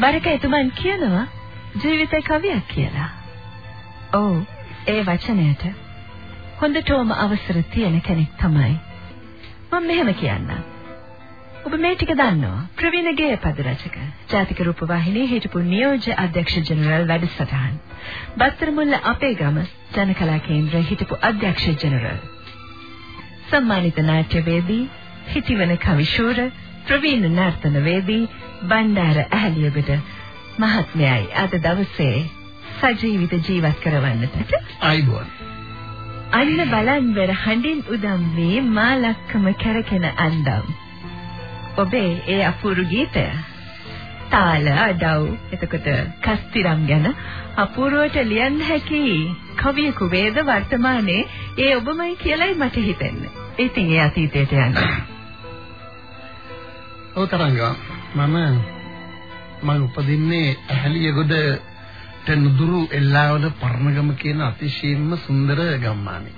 බරක එතුමන් කියනවා ජීවිතේ කවියක් කියලා. ඔව් ඒ වචනයට හොඳටම අවසර තියෙන කෙනෙක් තමයි. මම මෙහෙම කියන්නම්. ඔබ මේ ටික දන්නවා. ප්‍රවීණ ගේයපද රචක. ජාතික රූපවාහිනියේ හිටපු නියෝජ්‍ය අධ්‍යක්ෂ ජෙනරල් වැඩසටහන්. බත්තරමුල්ල අපේ ගම ජනකලා කේන්ද්‍රයේ හිටපු අධ්‍යක්ෂ ජෙනරල්. සම්මානිත නාට්‍යවේදී හිටිවන කවිශූර ප්‍රවීණ නර්තනවේදී බණ්ඩාර ඇහැලියගොඩ මහත්මයයි අද දවසේ සජීවිත ජීවත් කරවන්නට ආයිබෝන් අන්න බලන් වෙර හඬින් උදම් වී මා ලක්කම කරකෙන අන්දම් ඔබේ ඒ අපූර්ව ගීතය තාල අඩව් එතකොට කස්තිරම් ගැන අපූර්වට ලියන්න හැකි කවියෙකු වේද වර්තමානයේ ඒ ඔබමයි කියලායි මට හිතෙන්නේ. ඉතින් ඒ අතීතයට යන්න. ඔව් තරංගා මම මම උපදින්නේ ඇහැලියගොඩ නුදුරු එල්ලාවල පර්ණගම කියන අතිශයින්ම සුන්දර ගම්මානේ.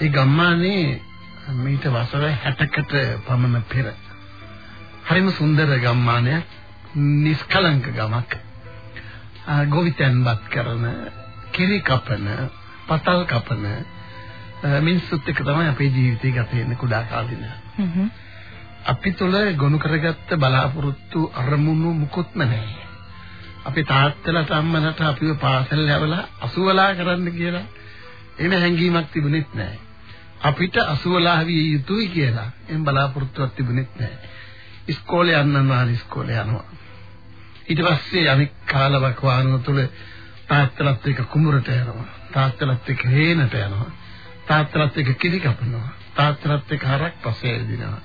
ඒ ගම්මානේ මීට වසර 60කට පමණ පෙර හරිම සුන්දර ගම්මානයක් නිස්කලංක ගමක් ගොවිතැන්පත් කරන කිරි කපන පතල් කපන මිනිස්සුත් එක්ක තමයි අපේ ජීවිතය ගත වෙන්නේ කුඩා කාලින. අපි තුල ගොනු කරගත්ත බලාපොරොත්තු අරමුණු මුකුත්ම නැහැ. අපේ තාත්තලාට අම්මලාට අපිව පාසල් යවලා අසුවලා කරන්න කියලා එහෙම හැඟීමක් තිබුණෙත් නැහැ. අපිට අසුවලා විය යුතුයි කියලා එම් බලාපොරොත්තුවක් තිබුණෙත් නැහැ. ඉස්කෝලේ යන්නනවා ඉස්කෝලේ යනවා. ඊට පස්සේ අනික් කාලවක වාහන තුල තාත්තලාත් එක්ක කුඹරට යනවා. තාත්තලාත් එක්ක හේනට යනවා. තාත්තලාත් එක්ක කිරි කපනවා. තාත්තලාත් එක්ක හරක් පස්සේ දිනවා.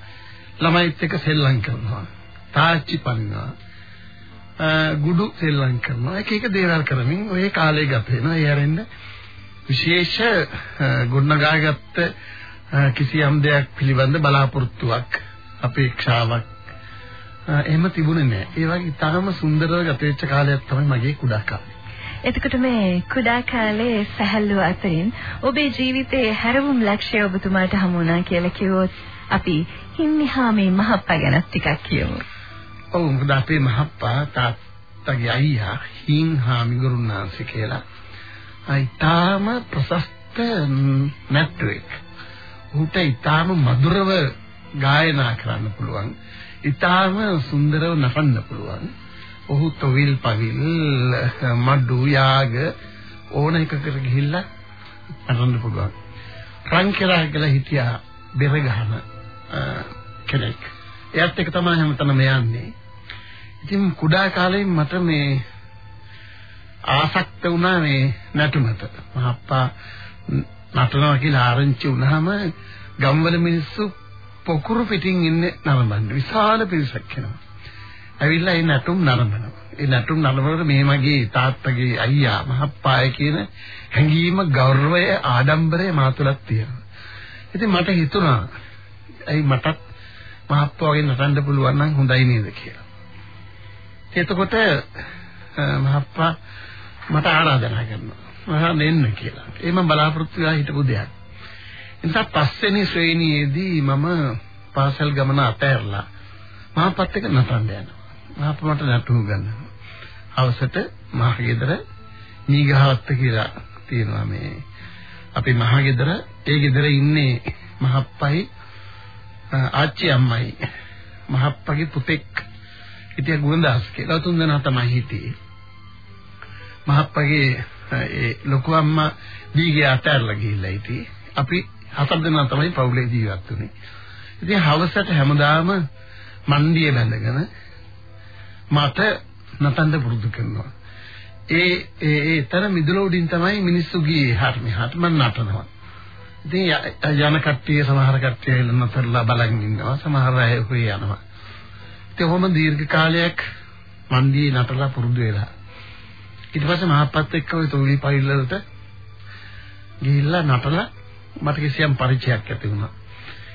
ළමයිත් එක්ක සෙල්ලම් කරනවා. තාච්චි පනිනවා. ගුඩු සෙල්ලම් කරනවා. එක එක දේවල් කරමින් ඔය කාලය ගත වෙනවා. ඒ හැරෙන්න විශේෂ ගොඩනගාගත්ත කිසියම් දෙයක් පිළිබඳ බලාපොරොත්තුවක් අපේක්ෂාවක් එහෙම තිබුණේ නැහැ. ඒ වගේ තරම සුන්දරව ගත වෙච්ච කාලයක් තමයි මගේ කුඩා කාලේ. එතකොට මේ කුඩා කාලේ සැහැල්ලුව අතරින් ඔබේ ජීවිතයේ හැරවුම් ලක්ෂ්‍ය ඔබතුමාට හමු වුණා කියලා කිව්වොත් අපි හිම්මිහාමේ මහප්පා ගැන ටිකක් කියමු. ඔව් මොකද අපේ මහප්පා තාත්තගේ අයියා හිම්හාමි ගුරුනාන්සේ කියලා. අයිතාම ප්‍රශස්ත නැට්ටුවෙක්. ඌට ඊටාම මధుරව ගායනා කරන්න පුළුවන්. ඊටාම සුන්දරව නටන්න පුළුවන්. ඔහු තොවිල් පවිල් මඩු යාග ඕන එකකට ගිහිල්ලා නටන්න පුළුවන්. රංකලා කියලා හිටියා බෙර ගහන කෙනෙක්. එයාත් එක තමයි හැමතැනම යන්නේ. ඉතින් කුඩා කාලේ මට මේ ආසක්ත වුණා මේ නටුමට. මහප්පා නටනවා කියලා ආරංචි වුණාම ගම්වල මිනිස්සු පොකුරු පිටින් ඉන්නේ නරඹන්න. විශාල පිරිසක් එනවා. ඇවිල්ලා ඒ නටුම් නරඹනවා. ඒ නටුම් නරඹනකොට මේ මගේ තාත්තගේ අයියා මහප්පාය කියන හැඟීම ගෞරවය ආඩම්බරය මා තුළත් තියෙනවා. ඉතින් මට හිතුණා ඇයි මටත් මහප්පා වගේ නටන්න පුළුවන් නම් හොඳයි නේද කියලා. එතකොට මහප්පා මට ආරාධනා කරනවා. මම එන්න කියලා. ඒ මම බලාපොරොත්තු වෙලා හිටපු දෙයක්. නිසා පස්වෙනි ශ්‍රේණියේදී මම පාසල් ගමන අතහැරලා මහපත් එක නටන්න යනවා. මහප මට නටුව ගන්නවා. අවසට මහගෙදර නීගහවත්ත කියලා තියෙනවා මේ අපි මහගෙදර ඒ ගෙදර ඉන්නේ මහප්පයි ආච්චි අම්මයි මහප්පගේ පුතෙක් හිටිය ගුණදාස් කියලා තුන් දෙනා තමයි හිටියේ. මහප්පගේ ඒ ලොකු අම්මා දීගේ අතහැරලා ගිහිල්ලා හිටියේ. අපි හතර දෙනා තමයි පවුලේ ජීවත් වුනේ. ඉතින් හවසට හැමදාම මණ්ඩිය බැඳගෙන මට නටන්න පුරුදු කරනවා. ඒ ඒ ඒතර මිදුල උඩින් තමයි මිනිස්සු ගියේ හරි මෙහාට මම නටනවා. ඉතින් යන කට්ටිය සමහර කට්ටිය නතරලා බලන් ඉන්නවා සමහර අය හොය යනවා. ඉතින් කොහොම දීර්ඝ කාලයක් මණ්ඩියේ නටලා පුරුදු වෙලා. ඊට පස්සේ මහප්පත් එක්ක ওই තොවිලි පරිල්ලලට ගිහිල්ලා නටලා මට කිසියම් පරිචයක් ඇති වුණා.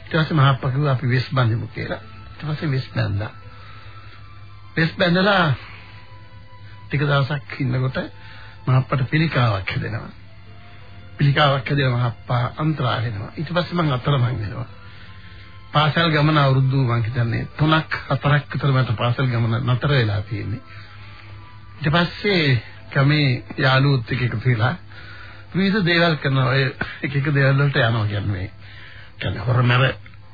ඊට පස්සේ මහප්පා කිව්වා අපි වෙස් බඳිමු කියලා. ඊට පස්සේ වෙස් බැඳලා. වෙස් බැඳලා ටික දවසක් ඉන්නකොට මහප්පට පිළිකාවක් හැදෙනවා. පිළිකාවක් හැදෙනවා මහප්පා අන්තරා වෙනවා. ඊට පස්සේ මම අතරමං වෙනවා. පාසල් ගමන අවුරුදු මං හිතන්නේ 3ක් 4ක් විතර මට පාසල් ගමන නතර වෙලා තියෙන්නේ. ඊට පස්සේ කමේ යාළුවොත් එක්ක එකතු වෙලා විවිධ දේවල් කරනවා. ඔය එක එක දේවල් වලට යනවා කියන්නේ. කියන්නේ හොරමර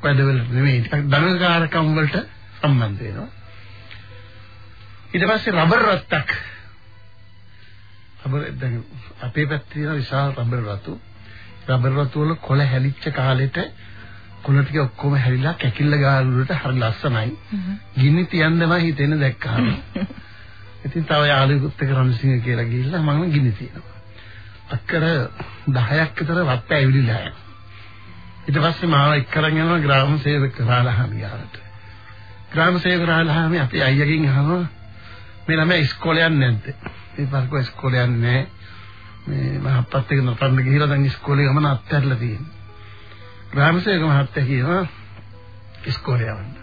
වැඩවල නෙමෙයි ටිකක් ධනකාරකම් වලට සම්බන්ධ වෙනවා. ඊට පස්සේ රබර් රත්තක් රබර් දැන් අපේ පැත්තේ තියෙන විශාල රබර් රතු රබර් රතු වල කොළ හැලිච්ච කාලෙට කොළ ටික ඔක්කොම හැරිලා කැකිල්ල ගාලුවට හරි ලස්සනයි. ගිනි තියන්නම හිතෙන දැක්කම. ඉතින් තව යාළුවෙකුත් එක්ක රණසිංහ කියලා ගිහිල්ලා මම ගිනි තියනවා. අක්කර 10ක් විතර වත් ඇවිලිලා යනවා. ඊට පස්සේ මාව එක්කරන් යනවා ග්‍රාම සේවක රාලහාමි යාලට. ග්‍රාම සේවක රාලහාමි අපේ අයියගෙන් අහනවා මේ ළමයා ඉස්කෝලේ යන්නේ නැද්ද? මේ පරක ඉස්කෝලේ යන්නේ මේ මහප්පත් එක්ක නතරන්න ගිහිලා දැන් ඉස්කෝලේ ගමන අත්හැරලා තියෙනවා. ග්‍රාම සේවක මහත්තයා කියනවා ඉස්කෝලේ යවන්න.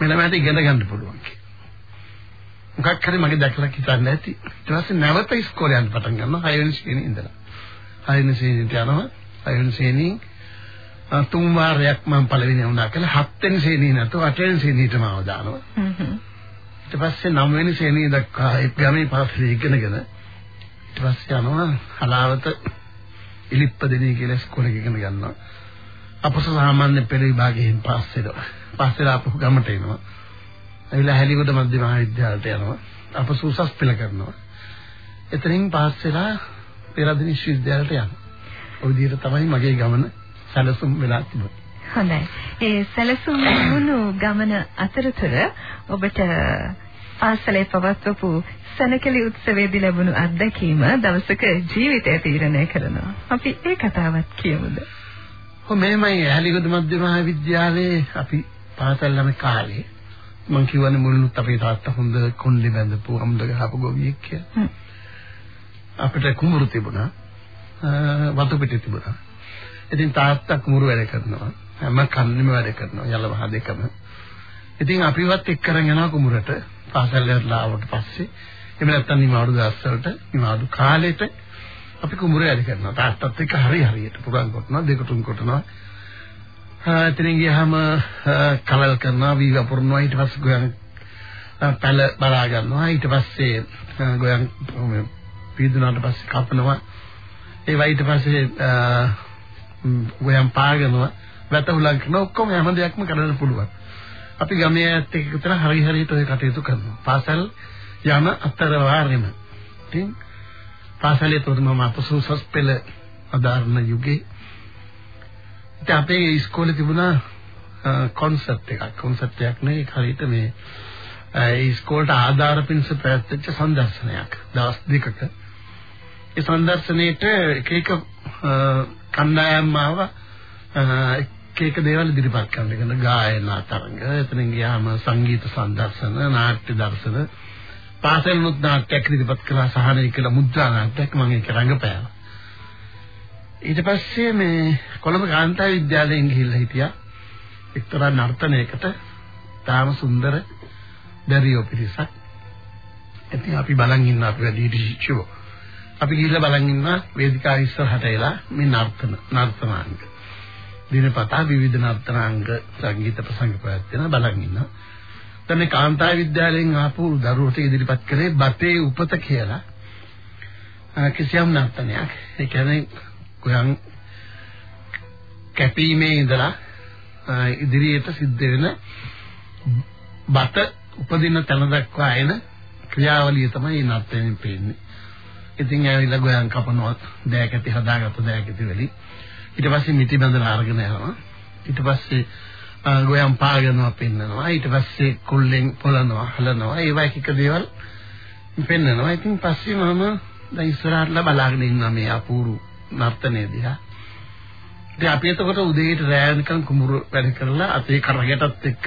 මේ ළමයාට ඉගෙන ගන්න පුළුවන් කියලා. මොකක් හරි මගේ දැකලා හිතන්නේ නැති. ඊට පස්සේ නැවත ඉස්කෝලේ යන්න පටන් ගන්නවා 6 වෙනි ශ්‍රේණියේ ඉඳලා. 6 වෙනි ශ්‍රේණියට යනවා. 6 වෙනි ශ්‍රේණියෙන් තුන් වාරයක් මම පළවෙනි වුණා කියලා 7 වෙනි ශ්‍රේණිය නැතුව 8 වෙනි ශ්‍රේණියට මාව දානවා. ඊට පස්සේ 9 වෙනි ශ්‍රේණිය දක්වා ඒ ගමේ පාසලේ ඉගෙනගෙන ඊට පස්සේ යනවා හලාවත ඉලිප්පදෙණිය කියලා ඉස්කෝලේ ඉගෙන ගන්නවා. අපස සාමාන්‍ය පෙළ විභාගයෙන් පාස් වෙනවා. පාස් වෙලා අපු ගමට එනවා. ඇවිල්ලා හැලිගොඩ මධ්‍ය මහාවිද්‍යාලයට යනවා. අපස උසස් පෙළ කරනවා. එතනින් පාස් වෙලා පෙරදින විශ්වවිද්‍යාලයට යනවා. ওই විදිහට තමයි මගේ ගමන සැලසුම් වෙලා තිබුණේ. හොඳයි. ඒ සැලසුම් වුණු ගමන අතරතුර ඔබට පාසලේ පවත්වපු සනකලි උත්සවයේදී ලැබුණු අත්දැකීම දවසක ජීවිතය තීරණය කරනවා. අපි ඒ කතාවත් කියමුද? ඔව් මේමයි ඇලිගොඩ මධ්‍ය මහාවිද්‍යාලයේ අපි පාසල් ළමයි කාලේ මං කියවනේ මුලින්ම අපේ තාත්තා හොඳ කොණ්ඩේ බැඳපු අමුද ගහපු ගොවියෙක් කියලා. අපිට කුඹුරු තිබුණා. වතු පිටි තිබුණා. ඉතින් තාත්තා කුඹුරු වැඩ කරනවා. හැම කන්නෙම වැඩ කරනවා. යල වහ දෙකම. ඉතින් අපිවත් එක්ක කරන් යනවා කුඹුරට. පාසල් වලට ආවට පස්සේ එහෙම නැත්නම් නිමාඩු දවස්වලට නිමාඩු කාලෙට අපි කුඹුරේ වැඩ කරනවා. තාත්තත් එක්ක හරි හරියට පුරන් කොටනවා දෙක තුන් කොටනවා. එතනින් ගියාම කලල් කරනවා වී වපුරනවා ඊට පස්සේ ගොයන් පැල බලා ගන්නවා ඊට පස්සේ ගොයන් පීදුනාට පස්සේ කපනවා ඒ ඊට පස්සේ ගොයන් පාගනවා වැටුලක් කරන ඔක්කොම හැම දෙයක්ම කරන්න පුළුවන්. අපි ගමේ ඇත්ත එක්ක විතර හරි හරියට ඔය කටයුතු කරනවා. පාසල් යන අතර වාරෙම ඉතින් පාසලේ තොරම අපසුසස් පෙළ අදාරණ යුගයේ. ඉතින් අපේ ඉස්කෝලේ තිබුණා කොන්සෙප්ට් එකක්. කොන්සෙප්ට් එකක් නෙවෙයි හරියට මේ ඒ ඉස්කෝලේට ආධාර පිණිස පැවැත්වෙච්ච සංදර්ශනයක් දවස් දෙකක. ඒ සංදර්ශනයේට එක එක කණ්ඩායම් ආව. එක එක දේවල් ඉදිරිපත් කරන්න කියන ගායනා තරඟ එතනින් ගියාම සංගීත සංදර්ශන නාට්‍ය දර්ශන පාසලුත් නාට්‍යයක් ඉදිරිපත් කළා සහනය කියලා මුද්‍රා නාට්‍යයක් මම ඒක රංගපෑවා ඊට පස්සේ මේ කොළඹ කාන්තා විද්‍යාලයෙන් ගිහිල්ලා හිටියා එක්තරා නර්තනයකට තාම සුන්දර දරියෝ පිරිසක්. ඉතින් අපි බලන් ඉන්න අපි වැඩි ශිෂ්‍යෝ. අපි ගිහිල්ලා බලන් ඉන්න වේදිකාව ඉස්සරහට එලා මේ නර්තන නර්තනාංග. දිනපතා විවිධ නර්තනාංග සංගීත ප්‍රසංග පැවැත්වෙන බලන් ඉන්නවා. දැන් මේ කාන්තා විද්‍යාලයෙන් ආපු දරුවෝට ඉදිරිපත් කළේ බතේ උපත කියලා. කිසියම් නර්තනයක්. ඒ කියන්නේ ගොයන් කැපීමේ ඉඳලා ඉදිරියට සිද්ධ වෙන බත උපදින තැන දක්වා එන ක්‍රියාවලිය තමයි නර්තනයෙන් පේන්නේ. ඉතින් ඇවිල්ලා ගොයන් කපනවා දෑකැටි හදාගත්ත දෑකැටි වලින්. ඊට පස්සේ මිටි බඳලා අරගෙන යනවා. ඊට පස්සේ ගොයන් පාගනවා පෙන්නනවා. ඊට පස්සේ කුල්ලෙන් පොළනවා හලනවා. ඒ වගේ එක දේවල් පෙන්නනවා. ඉතින් පස්සේ මම දැන් ඉස්සරහටලා බලාගෙන ඉන්නවා මේ අපූර්ව නර්තනය දිහා. ඉතින් අපි එතකොට උදේට රැයනකම් කුඹුරු වැඩ කරලා අපේ කරගටත් එක්ක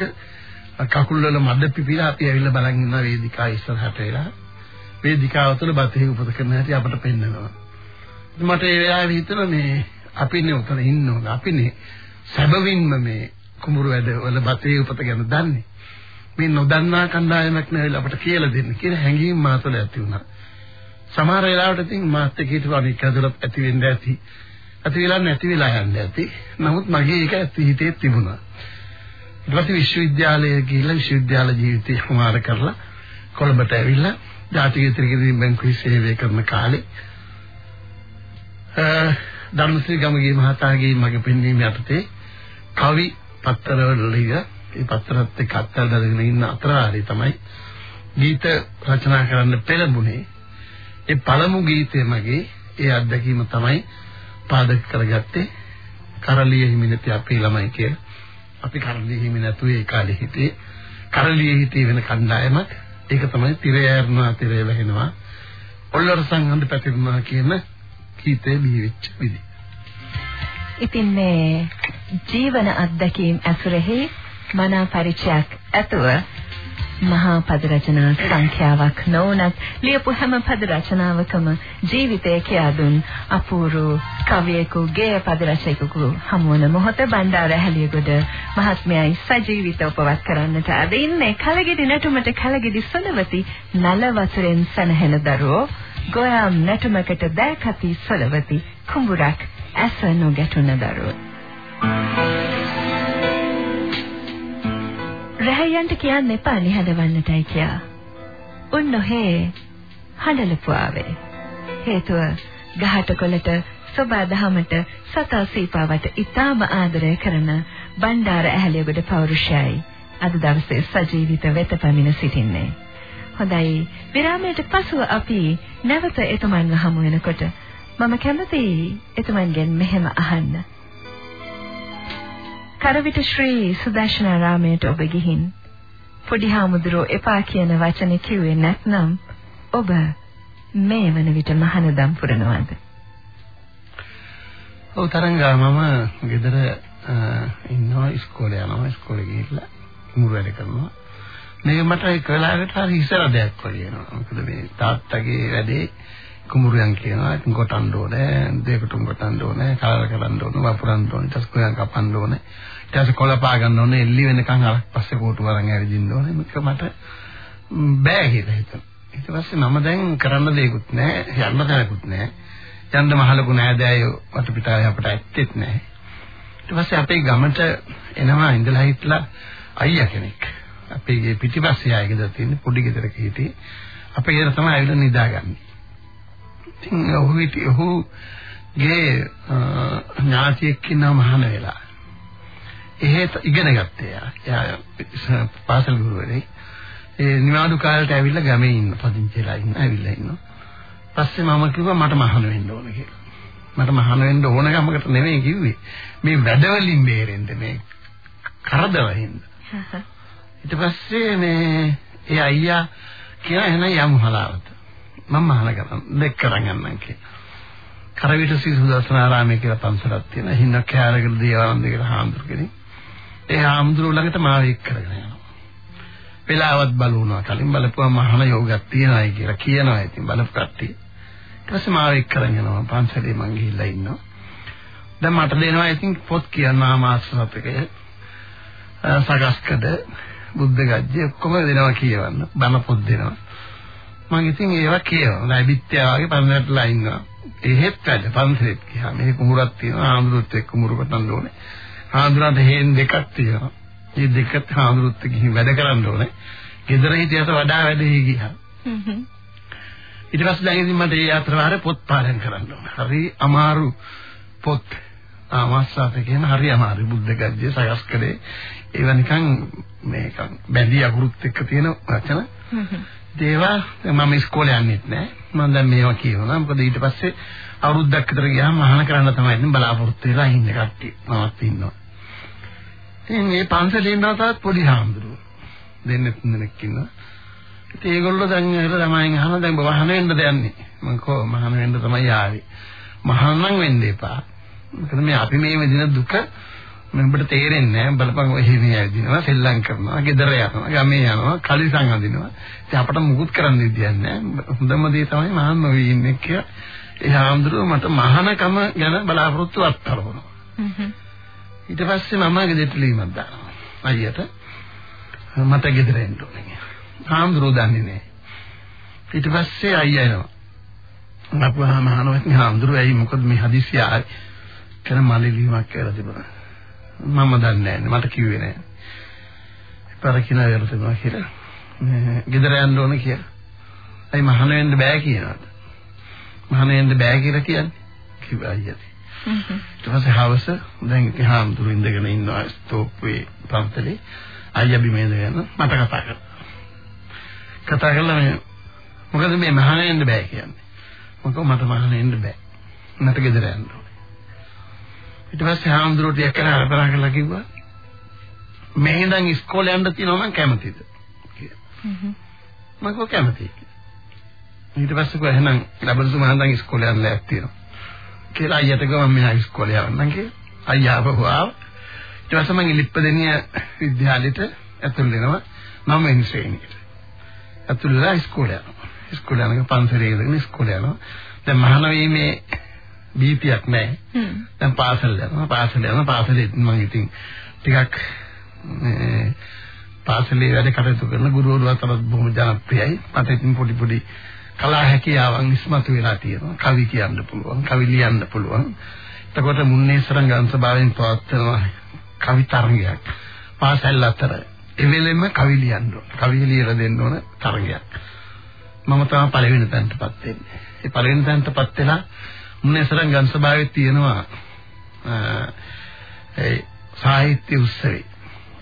කකුල් වල මඩ පිපිලා අපි ඇවිල්ලා බලන් ඉන්න වේදිකාව ඉස්සරහට වෙලා වේදිකාව තුළ බතේ උපත කරන හැටි අපට පෙන්නනවා. මට ඒ වෙලාවේ හිතෙන මේ අපිනේ උතන ඉන්න ඕන. අපිනේ සැබවින්ම මේ කුඹුරු වැඩ වල බතේ උපත ගැන දන්නේ. මේ නොදන්නා කණ්ඩායමක් නැවිලා අපට කියලා දෙන්න කියලා හැඟීම් මා තුළ ඇති වුණා. සමහර වෙලාවට ඉතින් මාත් එක්ක හිටපු අනික් ඇදලත් ඇති වෙන්න ඇති. ඇති වෙලා නැති වෙලා යන්න ඇති. නමුත් මගේ ඒක ඇති හිතේ තිබුණා. ඊට පස්සේ විශ්වවිද්‍යාලයේ ගිහිල්ලා විශ්වවිද්‍යාල ජීවිතය හමාර කරලා කොළඹට ඇවිල්ලා ජාතික ඉතිරිකිරීම බැංකුවේ සේවය කරන කාලේ ධර්මශ්‍රී ගමගේ මහතාගේ මගේ පෙන්වීම යටතේ කවි පත්තරවල ලිය ඒ පත්තරත් එක්ක අත්හැර දාගෙන ඉන්න අතරාරේ තමයි ගීත රචනා කරන්න පෙළඹුණේ ඒ පළමු ගීතය මගේ ඒ අත්දැකීම තමයි පාදක කරගත්තේ කරලිය හිමිනති අපේ ළමයි කියලා. අපි කරලිය හිමි නැතුව ඒ කාලේ හිටියේ කරලිය හිටියේ වෙන කණ්ඩායමක්. ඒක තමයි තිරය ඇරනවා තිරය වැහෙනවා. ඔල්ලර සංහඳ පැතිරුණා කියන ගීතේ බිහිවෙච්ච විදිහ. ඉතින් මේ ජීවන අත්දැකීම් ඇසුරෙහි මනා පරිචයක් ඇතුව මහා පද රචනා සංඛ්‍යාවක් නොවනත් ලියපු හැම පද රචනාවකම ජීවිතය කියා දුන් අපූර්ව කවියෙකු ගේය පද රචකයෙකු හමුවන මොහොත බණ්ඩාර හැලියගොඩ මහත්මයයි සජීවිත උපවත් කරන්නට අද ඉන්නේ කලගෙඩි නටුමට කලගෙඩි සොලවති නල වතුරෙන් සනහෙන දරුවෝ ගෝයම් නටුමකට දෑකති සොලවති කුඹුරක් ඇස නොගැටුන දරුවෝ රැහැයන්ට කියන්න එපා නිහඬවන්නටයි කියා. උන් නොහේ හඬලපු ආවේ. හේතුව ගහට කොළට සබා දහමට සතා සීපාවට ඊටාම ආදරය කරන බණ්ඩාර ඇහැලියගොඩ පෞරුෂයයි අද දවසේ සජීවිත වෙත පැමිණ සිටින්නේ. හොඳයි විරාමයට පසුව අපි නැවත එතුමන්ව හමු වෙනකොට මම කැමතියි එතුමන්ගෙන් මෙහෙම අහන්න. කරවිට ශ්‍රී සුදර්ශනාරාමයට ඔබ ගිහින් පොඩි හාමුදුරුවෝ එපා කියන වචනේ කිව්වේ නැත්නම් ඔබ මේ වන විට මහානදම් පුරනවද? ඔව් තරංගා මම ගෙදර ඉන්නවා ඉස්කෝලේ යනවා ඉස්කෝලේ ගිහිල්ලා මුරු වැඩ කරනවා. මේක මට ඒක වෙලාවකට හරි ඉස්සර දෙයක් වගේ වෙනවා. මොකද මේ තාත්තගේ වැඩේ කුඹුරයන් කියනවා. ඉතින් කොටන්න ඕනේ, දෙයකටම කොටන්න ඕනේ, කලර කරන්න ඕනේ, වපුරන්න ඕනේ, ඊට පස්සේ කපන්න ඕනේ. ඊට පස්සේ කොළපා ගන්න ඕනේ, එල්ලි වෙනකන් අර පස්සේ කෝටු වරන් ඇවිදින්න ඕනේ. මේක මට බෑ කියලා හිතුණා. ඊට පස්සේ මම දැන් කරන්න දෙයක්වත් නැහැ, යන්න දෙයක්වත් නැහැ. යන්න මහලකු නෑදෑයෝ වටපිටාවේ අපට ඇත්තෙත් නැහැ. ඊට පස්සේ අපේ ගමට එනවා ඉඳලා හිටලා අයියා කෙනෙක්. අපේ ගේ පිටිපස්සේ ආයෙ ගෙදර තියෙන පොඩි ගෙදරක හිටියේ. අපේ ගෙදර තමයි ඇවිල්ලා නිදාගන්නේ. ඉතින් ඔහු හිටි ඔහුගේ ඥාතියෙක් ඉන්නව මහාන වෙලා. එහෙත් ඉගෙන ගත්තේ යා. එයා පාසල් ගුරුවරයෙක්. ඒ නිවාඩු කාලේට ඇවිල්ලා ගමේ ඉන්න පදිංචිලා ඉන්න ඇවිල්ලා ඉන්නවා. පස්සේ මම කිව්වා මට මහාන වෙන්න ඕන කියලා. මට මහාන වෙන්න ඕන ගමකට නෙමෙයි කිව්වේ. මේ වැඩවලින් බේරෙන්න මේ කරදරින්. ඊට පස්සේ මේ ඒ අයියා කියන එහෙනම් යමු හලාවට. මම මහාන කරන් දෙක් කරන් යන්නම් කියලා. කරවිට සී සුදර්ශනාරාමයේ කියලා පන්සලක් තියෙනවා. හින්න කෑරගල දේවානන්ද කියලා හාමුදුරු කෙනෙක්. ඒ හාමුදුරුවෝ ළඟට මාව එක් කරගෙන යනවා. වෙලාවත් බලුණා. කලින් බලපුවා මහාන යෝගයක් තියනයි කියලා කියනවා. ඉතින් බලපු කට්ටිය. ඊට පස්සේ මාව එක් කරගෙන යනවා. පන්සලේ මං ගිහිල්ලා ඉන්නවා. දැන් මට දෙනවා ඉතින් පොත් කියනවා මාස්තරත්කය. සගස්කඩ බුද්ධ ගජ්ජේ ඔක්කොම දෙනවා කියවන්න. බණ පොත් දෙනවා. මම ඉතින් ඒවා කියනවා. ලැබිත්‍යා වගේ පන්සලටලා ඉන්නවා. එහෙත් වැඩ පන්සලෙත් ගියා. මේ කුඹුරක් තියෙනවා. ආඳුරුත් එක්ක කුඹුර කොටන්න ඕනේ. ආඳුරන්ට හේන් දෙකක් තියෙනවා. මේ දෙකත් ආඳුරුත් ගිහින් වැඩ කරන්න ඕනේ. ගෙදර හිටියට වඩා වැඩේ ගියා. ඊට පස්සේ දැන් ඉතින් මට ඒ අතර වාරේ පොත් පාඩම් කරන්න ඕන. හරි අමාරු පොත්. ආවස්සාත කියන හරි අමාරු බුද්ධ ගද්‍ය සයස් කළේ. ඒවා නිකන් මේක බැඳී අකුරුත් එක්ක තියෙන වචන. දේවා මම ඉස්කෝලේ යන්නෙත් නෑ. මම දැන් මේවා කියනවා. මොකද ඊට පස්සේ අවුරුද්දක් විතර ගියාම අහන කරන්න තමයි ඉතින් බලාපොරොත්තු වෙලා ඉන්නේ කට්ටිය. මමත් ඉන්නවා. ඉතින් මේ පන්සලේ ඉන්නවා තවත් පොඩි හාමුදුරුවෝ. දෙන්න තුන් දෙනෙක් ඉන්නවා. ඉතින් ඒගොල්ලෝ දැන් එහෙලා ළමයින් අහන දැන් වහන වෙන්නද යන්නේ. මම කෝ මහාන වෙන්න තමයි ආවේ. මහාන නම් වෙන්න එපා. මොකද මේ අපි මේ විදින දුක මෙඹට තේරෙන්නේ නැහැ. බලපන් ඔය හිමි ඇවිදිනවා සෙල්ලම් කරනවා ගෙදර යනවා ගමේ යනවා කලිසම් අඳිනවා. ඉතින් අපට මුකුත් කරන්න විදියක් නැහැ. හොඳම දේ තමයි මහාන් නොවි ඉන්නේ කියලා. ඒ හාමුදුරුව මට මහානකම ගැන බලාපොරොත්තු අත්තරවනවා ඊට පස්සේ මම ගෙදරට ලීමක් දානවා. අයියට මට ගෙදර එන්න ඕනේ හාමුදුරුව දන්නේ නැහැ. ඊට පස්සේ අයියා එනවා. අපුවා මහානවත් හාමුදුරුව ඇයි මොකද මේ හදිසිය ආවේ කියලා මල්ලි ලීමක් කියලා තිබුණා මම දන්නේ නැහැ මට කිව්වේ නැහැ. පරකින වෙරතුනවා කියලා. මේ ගෙදර යන්න ඕන කියලා. අයි මහාන වෙන්න බෑ කියනවාද? මහාන වෙන්න බෑ කියලා කියන්නේ. කිව්වා අයියා. ඊට පස්සේ හවස දැන් හාමුදුරු ඉඳගෙන ඉන්නවා ස්තෝප්පේ පන්තලේ අයියා බිම ඉඳගෙන මට කතා කරා. කතා කළා මේ මොකද මේ මහාන වෙන්න බෑ කියන්නේ. මොකද මට මහාන වෙන්න බෑ. මට ගෙදර යන්න ඕනේ. ඊට පස්සේ හාමුදුරුවෝ ටිකක් කරලා අරපරා කරලා කිව්වා මේ ඉඳන් ඉස්කෝලේ යන්න තියෙනවා මම කැමතිද කියලා. මම කිව්වා කැමතියි. ඊට පස්සේ කිව්වා එහෙනම් ලැබුණු මහන්දන් ඉස්කෝලේ යන්න ලෑස්ති තියෙනවා. කියලා අයියට ගම මෙහා ඉස්කෝලේ යවන්නම් කියලා. අයියා ආවහුවා. ඊට පස්සේ මම ඉලිප්පදෙනිය විද්‍යාලෙට ඇතුල් වෙනවා. මම වෙන ශ්‍රේණියට. ඇතුල් වෙලා ඉස්කෝලේ යනවා. ඉස්කෝලේ යනක පන්සලේ ඉඳගෙන ඉස්කෝලේ යනවා. දැන් මහාන වීමේ බීතියක් නැහැ. දැන් පාසල් යනවා. පාසල් යනවා. පාසලේ මම ඉතින් ටිකක් පාසලේ වැඩ කටයුතු කරන ගුරුවරු අතරත් බොහොම ජනප්‍රියයි. මට ඉතින් පොඩි පොඩි කලා හැකියාවන් ඉස්මතු වෙලා තියෙනවා. කවි කියන්න පුළුවන්, කවි ලියන්න පුළුවන්. එතකොට මුන්නේසරන් ගන්සභාවෙන් පවත්වන කවි තරගයක්. පාසල් අතර එවෙලෙම කවි ලියන්න ඕන. කවි ලියලා දෙන්න ඕන තරගයක්. මම තමයි පළවෙනි තැනටපත් වෙන්නේ. ඒ පළවෙනි තැනටපත් වෙලා මුන්නේසරන් ගන්සභාවේ තියෙනවා ඒ සාහිත්‍ය උත්සවේ.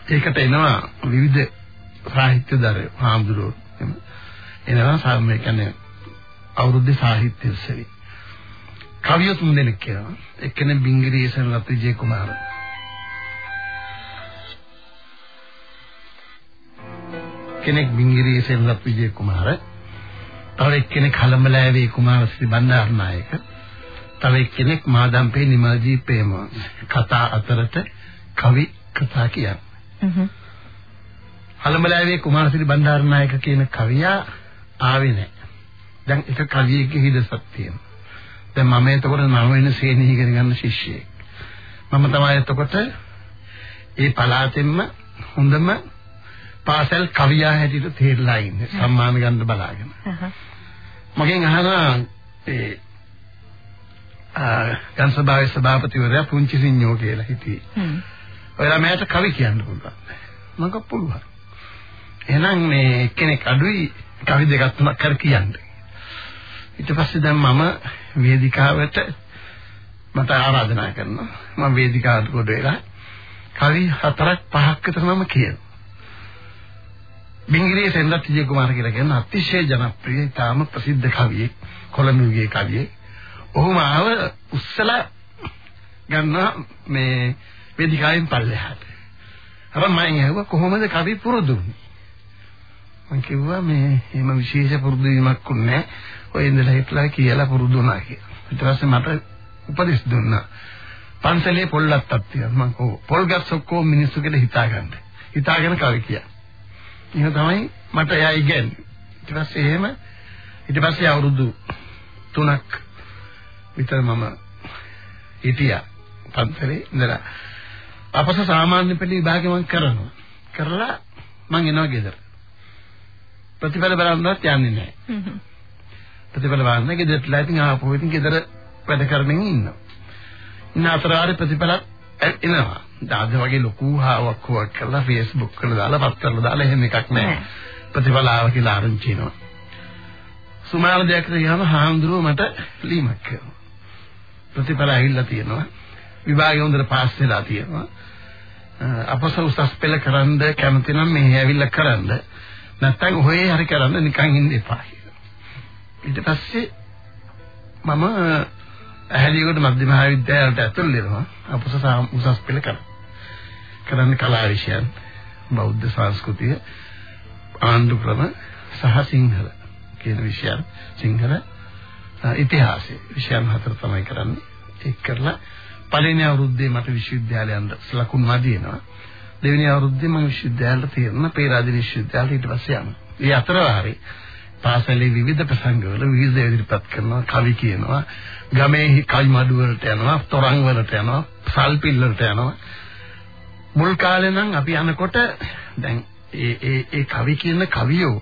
ඒකට එනවා විවිධ සාහිත්‍ය දරයෝ හාමුදුරුවෝ එනවා සාම කියන්නේ අවුරුද්දේ සාහිත්‍ය උත්සවේ. කවියෝ තුන් දෙනෙක් කියනවා. එක්කෙනෙක් බින්ගිරි සරලත් විජේ කුමාර. කෙනෙක් බින්ගිරි සරලත් විජේ කුමාර. තව එක්කෙනෙක් හලඹලෑවේ කුමාරශ්‍රී බණ්ඩාරනායක. තව එක්කෙනෙක් මාදම්පේ නිමල්ජී ප්‍රේමවංශ. කතා අතරට කවි කතා කියන්නේ. හලඹලෑවේ කුමාරශ්‍රී බණ්ඩාරනායක කියන කවියා ආවේ නැහැ. දැන් එක කවියෙක්ගේ හිදසක් තියෙනවා. දැන් මම එතකොට නම වෙන සේනී ඉගෙන ගන්න ශිෂ්‍යයෙක්. මම තමයි එතකොට ඒ පළාතෙන්ම හොඳම පාසල් කවියා හැටියට තේරලා ඉන්නේ සම්මාන ගන්න බලාගෙන. මගෙන් අහනවා ඒ ගන්සභාවේ සභාපතිවරයා පුංචි සිඤ්ඤෝ කියලා හිටියේ. ඔයලා මට කවි කියන්න පුළුවන්. මම පුළුවන්. එහෙනම් මේ කෙනෙක් අඩුයි කවි දෙකක් තුනක් කර කියන්නේ. ඊට පස්සේ දැන් මම වේදිකාවට මට ආරාධනා කරනවා. මම වේදිකාවට කොට වෙලා කවි හතරක් පහක් විතර මම කියනවා. බින්ගිරියේ සෙන්දත් විජය කුමාර කියලා කියන අතිශය ජනප්‍රිය තාම ප්‍රසිද්ධ කවියෙක් කොළඹගේ කවියෙක්. ඔහුම ආව උස්සලා ගන්නවා මේ වේදිකාවෙන් පල්ලෙහාට. අර මම ඇහුවා කොහොමද කවි පුරුදුන්නේ? මම කිව්වා මේ එහෙම විශේෂ පුරුදු වීමක් උන්නේ ඔය ඉඳලා හිටලා කියලා පුරුදු වුණා කියලා. ඊට පස්සේ මට උපදෙස් දුන්නා. පන්සලේ පොල්ලත්තක් තියෙනවා. මම කෝ පොල් ගස් ඔක්කොම මිනිස්සු කියලා හිතාගන්න. හිතාගෙන කවි කියා. එහෙම තමයි මට එයා ඉගෙන්නේ. ඊට පස්සේ එහෙම ඊට පස්සේ අවුරුදු 3ක් විතර මම හිටියා පන්සලේ ඉඳලා. අපස සාමාන්‍ය පෙළ විභාගෙ මම කරනවා. කරලා මම එනවා ගෙදර. ප්‍රතිඵල බලන්නවත් යන්නේ නැහැ. ප්‍රතිඵල බලන්න ගෙදරටලා ඉතින් ආපහු ඉතින් ගෙදර වැඩ කරමින් ඉන්නවා. ඉන්න අතරාරේ ප්‍රතිඵලත් එනවා. දාද වගේ ලොකු හාවක් හොවක් කරලා Facebook වල දාලා පත් කරලා දාලා එහෙම එකක් නැහැ. ප්‍රතිඵල ආව කියලා ආරංචි වෙනවා. සුමාන දෙයක් කියනම හාමුදුරුව මට ලීමක් කරනවා. ප්‍රතිඵල ඇහිලා තියෙනවා. විභාගය හොඳට පාස් වෙලා තියෙනවා. අපස උසස් පෙළ කරන්ද කැමති නම් මෙහි ඇවිල්ලා කරන්ද නැත්තම් හොයේ හරි කරන්න නිකන් ඉන්න එපා ඊට පස්සේ මම ඇහැලියකට මධ්‍ය මහාවිද්‍යාලයට ඇතුල් වෙනවා අපොස උසස් පෙළ කරා. කරන්නේ කලා විෂයන් බෞද්ධ සංස්කෘතිය ආණ්ඩු ක්‍රම සහ සිංහල කියන විෂයන් සිංහල ඉතිහාසය විෂයන් හතර තමයි කරන්නේ. ඒක කරලා පළවෙනි අවුරුද්දේ මට විශ්වවිද්‍යාලයන්ට ලකුණු මදිනවා. දෙවෙනි අවුරුද්දේ මම විශ්වවිද්‍යාලයට තීරණ පේරාදෙණි විශ්වවිද්‍යාලයට ඊට පස්සේ යනවා. ඒ අතරවාරේ පාසලේ විවිධ ප්‍රසංගවල විවිධ ඉදිරිපත් කරනවා කවි කියනවා ගමේ කවි මඩු වලට යනවා තොරන් වලට යනවා සල්පිල් වලට යනවා මුල් කාලේ නම් අපි යනකොට දැන් ඒ ඒ ඒ කවි කියන කවියෝ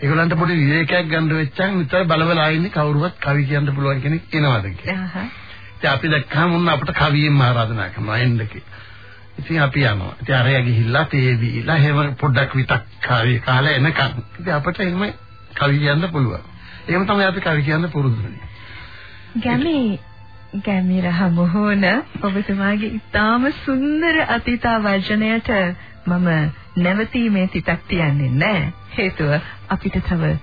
ඒගොල්ලන්ට පොඩි විවේකයක් ගන්න වෙච්චන් විතර බලවලා ඉන්නේ කවුරුවත් කවි කියන්න පුළුවන් කෙනෙක් එනවද කියලා. ඉතින් අපි දැක්කම උන්න අපිට කවියෙන් ආරාධනා කරනවා එන්න කියලා. ඉතින් අපි යනවා. ඉතින් අරයා ගිහිල්ලා තේ දීලා එහෙම පොඩ්ඩක් විතක් කාවේ කාලා එනකන්. ඉතින් අපිට එහෙම කවි කියන්න පුළුවන්. එහෙම තමයි අපි කවි කියන්න පුරුදු වෙන්නේ. ගැමි ගැමි රහමොහොන ඔබතුමාගේ ඉතාම සුන්දර අතීතා වර්ජනයට මම නැවතීමේ තිතක් තියන්නේ නැහැ. හේතුව අපිට තව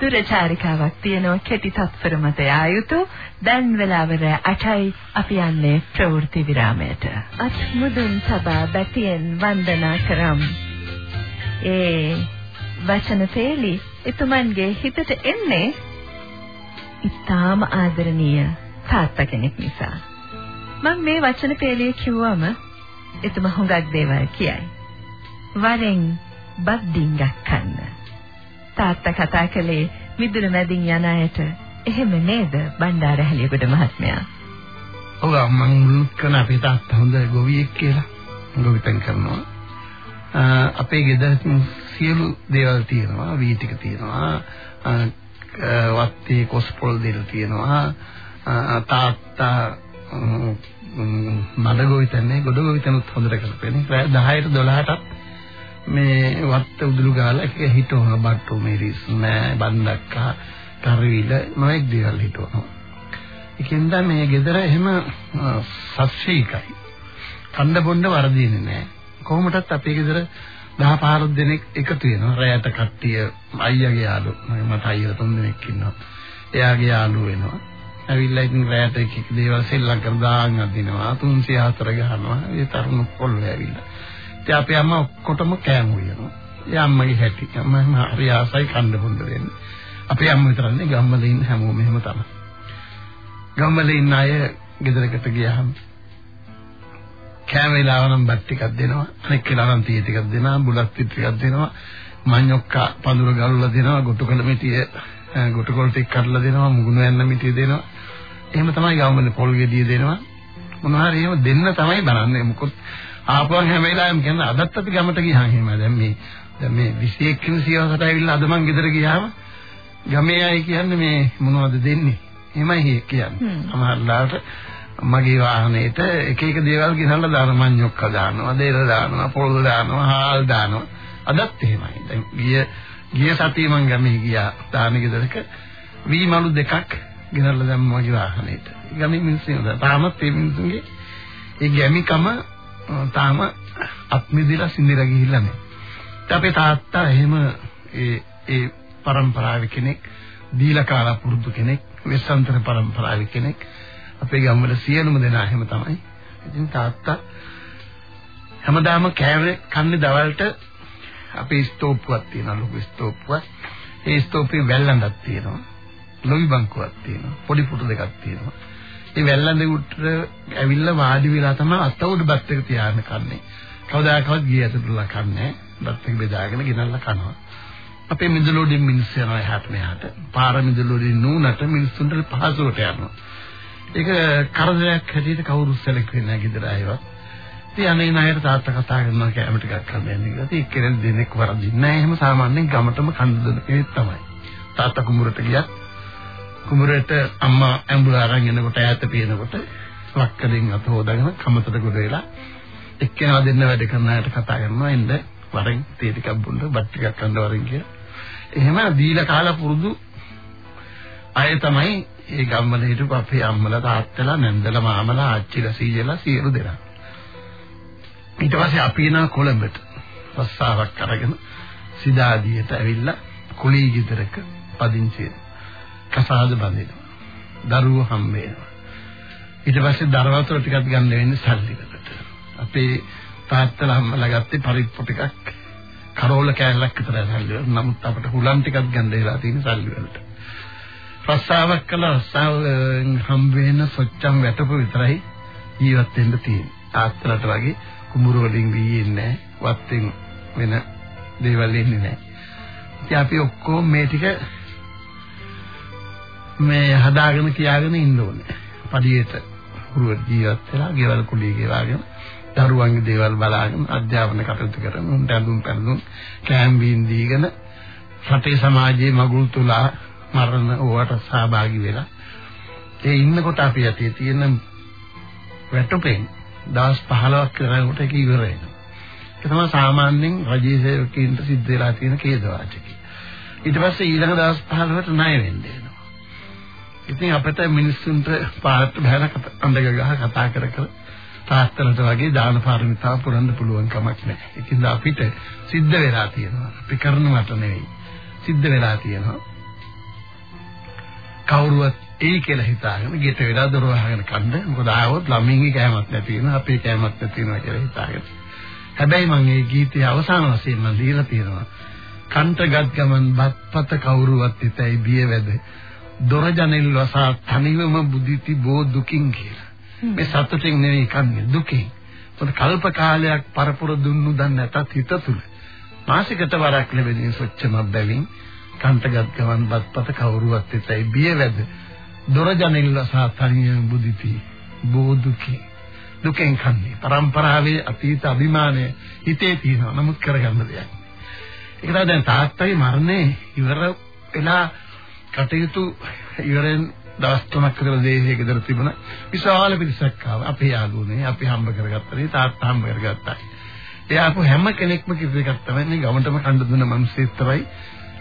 දුරචාරිකාවක් තියෙනවා. කෙටි තත්පර මත ආයුතු දැන් වෙලාව රැ 8යි අපි යන්නේ ප්‍රවෘත්ති විරාමයට. අත් මුදුන් සබා බැතියෙන් වන්දනා කරම්. ඒ වචන තේලි එතුමන්ගේ හිතට එන්නේ ඊටාම ආදරණීය තාත්තා කෙනෙක් නිසා. මම මේ වචන පෙළිය කිව්වම එතුමා හුඟක් දේවල් කියයි. වරෙන් බත් ඩිංගක් කන්න තාත්තා කතා කළේ මිදුල මැදින් යන අයට. එහෙම නේද බණ්ඩාර හැලියගොඩ මහත්මයා? ඔව් මම මුලුත් කරන අපේ තාත්තා හොඳ ගොවියෙක් කියලා. ගොවිතැන් කරනවා. අපේ ගෙදර සියලු දේවල් තියෙනවා වී ටික තියෙනවා වත්තේ කොස්පොල් දෙල් තියෙනවා. තාත්තා මඩ ගොවිතැන්නේ ගොඩ ගොවිතැනුත් හොඳට කරපෙන්නේ 10ට 12ටත් මේ වත්ත උදුළු ගාලා එක හිටවන බට්ටු මිරිස් නෑ බන්දක්කා කරවිල නොඑක් දේවල් හිටවනවා. ඒකෙන්ද මේ ගෙදර එහෙම සස්්‍රීකයි. කන්න බොන්න වරදින්නේ නෑ. කොහොමදත් අපේ ගෙදර 10 15 දෙනෙක් එකතු වෙනවා. රැයට කට්ටිය අයියාගේ යාළු මට අයියලා තුන් දෙනෙක් ඉන්නවා. එයාගේ යාළු වෙනවා. ඇවිල්ලා ඉතින් රැයට එක එක දේවල් සෙල්ලම් කර දාන් අදිනවා. 304 ගහනවා. ඒ තරුණ පොල්ලෝ ඇවිල්ලා ඉතින් අපේ අම්මා ඔක්කොටම කෑම උයනවා. ඒ අම්මගේ හැටි. අම්මා හරි ආසයි කන්න බොන්න දෙන්නේ. අපේ අම්ම විතරන්නේ ගම්මලේ ඉන්න හැමෝම එහෙම තමයි. ගම්මලේ ඉන්න අය ගෙදරකට ගියාම කෑම වේලාව නම් බත් ටිකක් දෙනවා. අනෙක් වෙලාව නම් තී ටිකක් දෙනවා. බුලත් ටිකක් දෙනවා. මඤ්ඤොක්කා පඳුර ගල්ලා දෙනවා. ගොටුකල මිටිය ගොටුකොල් ටික කඩලා දෙනවා. මුගුණ යන්න මිටිය දෙනවා. එහෙම තමයි ගම්මලේ පොල් ගෙඩිය දෙනවා. මොනවා හරි එහෙම දෙන්න තමයි බලන්නේ. මොකද ආපුවම හැම වෙලාවෙම කියන්නේ අදත් අපි ගමට ගියාම එහෙම. දැන් මේ දැන් මේ 21 වෙනි සියවසට ඇවිල්ලා අද මං ගෙදර ගියාම ගමේ අය කියන්නේ මේ මොනවද දෙන්නේ? එහෙමයි කියන්නේ. සමහරලාට මගේ වාහනේට එක එක දේවල් ගෙනල්ලා දාන මඤ්ඤොක්ක දානවා දේර දානවා පොල් දානවා හාල් දානවා. අදත් එහෙමයි. දැන් ගිය ගිය සතියේ මං ගමේ ගියා. දාන ගෙදරක වී මලු දෙකක් ගෙනල්ලා දැම්ම මගේ වාහනේට. ගමේ මිනිස්සු තාමත් ඒ මිනිස්සුන්ගේ ඒ ගැමිකම තාම අත්මිදිලා සිඳිලා ගිහිල්ලා නැහැ. අපේ තාත්තා එහෙම ඒ ඒ પરම්පරාවේ කෙනෙක්, දීලා කාලා පුරුදු කෙනෙක්, වෙස්සන්තර પરම්පරාවේ කෙනෙක්. අපේ ගම්වල සියලුම දෙනා එහෙම තමයි. ඉතින් තාත්තා හැමදාම කෑවේ කන්නේ දවල්ට අපේ ස්තෝප්පුවක් තියෙනවා ලොකු ස්තෝප්පුවක්. ඒ ස්තෝප්පේ වැල්ලඳක් තියෙනවා. ලොවි බංකුවක් තියෙනවා. පොඩි පුටු දෙකක් තියෙනවා. ඒ වැල්ලඳ උඩට ඇවිල්ලා වාඩි වෙලා තමයි අත උඩ බත් එක තියාගෙන කන්නේ. කවදාකවත් ගිය ඇතුළට කන්නේ බත් එක බෙදාගෙන ගෙනල්ලා කනවා. අපේ මිදුලෝඩින් මිනිස්සු යනවා එහාට මෙහාට. පාර මිදුලෝඩින් නූනට මිනිස්සුන්ට පහසුවට යනවා. ඒක කරදරයක් හැටියට කවුරුත් සැලකුවේ නැහැ ගෙදර අයවත්. ඉතින් අනේ ණයට තාත්තා කතා කරනවා කැම ටිකක් කරන්න යන්නේ කියලා. ඉතින් කෙනෙක් දෙනෙක් වරදින්නේ නැහැ. එහෙම සාමාන්‍යයෙන් ගමටම කන්න දෙන කෙනෙක් තමයි. තාත්තා කුඹුරට ගියත් කුඹරට අම්මා ඇඹුල අරන් එනකොට ඈත පේනකොට ලක්කලින් අත හොදාගෙන කමතට ගොඩ වෙලා එක්කෙනා දෙන්න වැඩ කරන අයට කතා කරනවා එන්න වරෙන් තේ ටිකක් බොන්න බත් ටිකක් කන්න වරෙන් කියලා. එහෙම දීලා කාලා පුරුදු අය තමයි ඒ ගම්වල හිටපු අපේ අම්මලා තාත්තලා නැන්දලා මාමලා ආච්චිලා සීයලා සියලු දෙනා. ඊට පස්සේ අපි එනවා කොළඹට. රස්සාවක් අරගෙන සිතාදියට ඇවිල්ලා කුලී ගිදරක පදිංචි වෙනවා. කසාද බඳිනවා. දරුවෝ හම්බ වෙනවා. ඊට පස්සේ දරවතුර ටිකක් ගන්න වෙන්නේ සල්ලි වලට. අපේ තාත්තලා හම්බලා ගත්තේ පරිප්පු ටිකක් කරෝල කෑල්ලක් විතර සල්ලි වල. නමුත් අපිට හුලම් ටිකක් ගන්න වෙලා තියෙන සල්ලි වලට. රස්සාවක් කළා රස්සාවෙන් හම්බ වෙන සොච්චම් වැටපු විතරයි ජීවත් වෙන්න තියෙන්නේ. තාත්තලාට වගේ කුඹුර වලින් වීන්නේ නැහැ. වත්තෙන් වෙන දේවල් එන්නේ නැහැ. ඉතින් අපි ඔක්කොම මේ ටික මේ හදාගෙන කියාගෙන ඉන්න ඕනේ. පඩියට පුරුව ජීවත් වෙලා ගෙවල් කුලිය ගෙවාගෙන දරුවන්ගේ දේවල් බලාගෙන අධ්‍යාපන කටයුතු කරන උන්ට අඳුන් පැනදුන් කෑම් බීම් දීගෙන රටේ සමාජයේ මගුල් තුලා මරණ ඕවට සහභාගී වෙලා ඒ ඉන්නකොට අපි යටේ තියෙන වැටුපෙන් දවස් 15ක් කරනකොට ඒක ඉවර වෙනවා. ඒක තමයි සාමාන්‍යයෙන් රජයේ සේවකයින්ට සිද්ධ වෙලා තියෙන කේදවාචකය. ඊට පස්සේ ඊළඟ දවස් 15කට ණය වෙන්නේ එනවා. ඉතින් අපිට මිනිස්සුන්ට පාරට බහැලා අඬ ගහ කතා කර කර තාත්තලට වගේ දාන පාරමිතාව පුරන්න පුළුවන් කමක් නැහැ. ඒකින්ද අපිට සිද්ධ වෙලා තියෙනවා. අපි කරනවට නෙවෙයි. සිද්ධ වෙලා තියෙනවා. කවුරුවත් එයි කියලා හිතාගෙන ගෙට වෙලා දොර වහගෙන කන්න. මොකද ආවොත් ළමින්ගේ කෑමක් නැති වෙනවා. අපේ කෑමක් නැති වෙනවා කියලා හිතාගෙන. හැබැයි මම මේ ගීතය අවසාන වශයෙන් මම දීලා තියෙනවා. කන්ටගත් ගමන් බත්පත කවුරුවත් හිතයි බියවැද. දොර ජනෙල් වසා තනිවම බුදිති බෝ දුකින් කියලා. මේ සතුටින් නෙවෙයි කන්නේ දුකෙන්. මොකද කල්ප කාලයක් පරපුර දුන්නු දන්නේ නැතත් හිත තුල මාසිකට වරක් ලැබෙන සොච්චම බැවින් කන්ටගත් ගමන් බත්පත කවුරුවත් හිතයි. බියවැද. දොර ජනෙල් වසා තනියම බුදිති බෝ දුකේ දුකෙන් කන්නේ. પરම්පරාවේ අතීත අභිමානය හිතේ තියෙනවා. නමුත් කරගන්න දෙයක් ඒක තමයි දැන් තාත්තගේ මරණය ඉවර වෙලා කටයුතු ඉවරෙන් දවස් තුනක් විතර දේශයේ ගෙදර තිබුණා. විශාල පිරිසක් ආවා. අපේ යාළුවනේ අපි හම්බ කරගත්තා. තාත්තා හම්බ කරගත්තා. ඒ ආපු හැම කෙනෙක්ම කිව්ව එකක් තමයි මේ ගමටම කණ්ඩ දුන්න මිනිස්සෙක් තමයි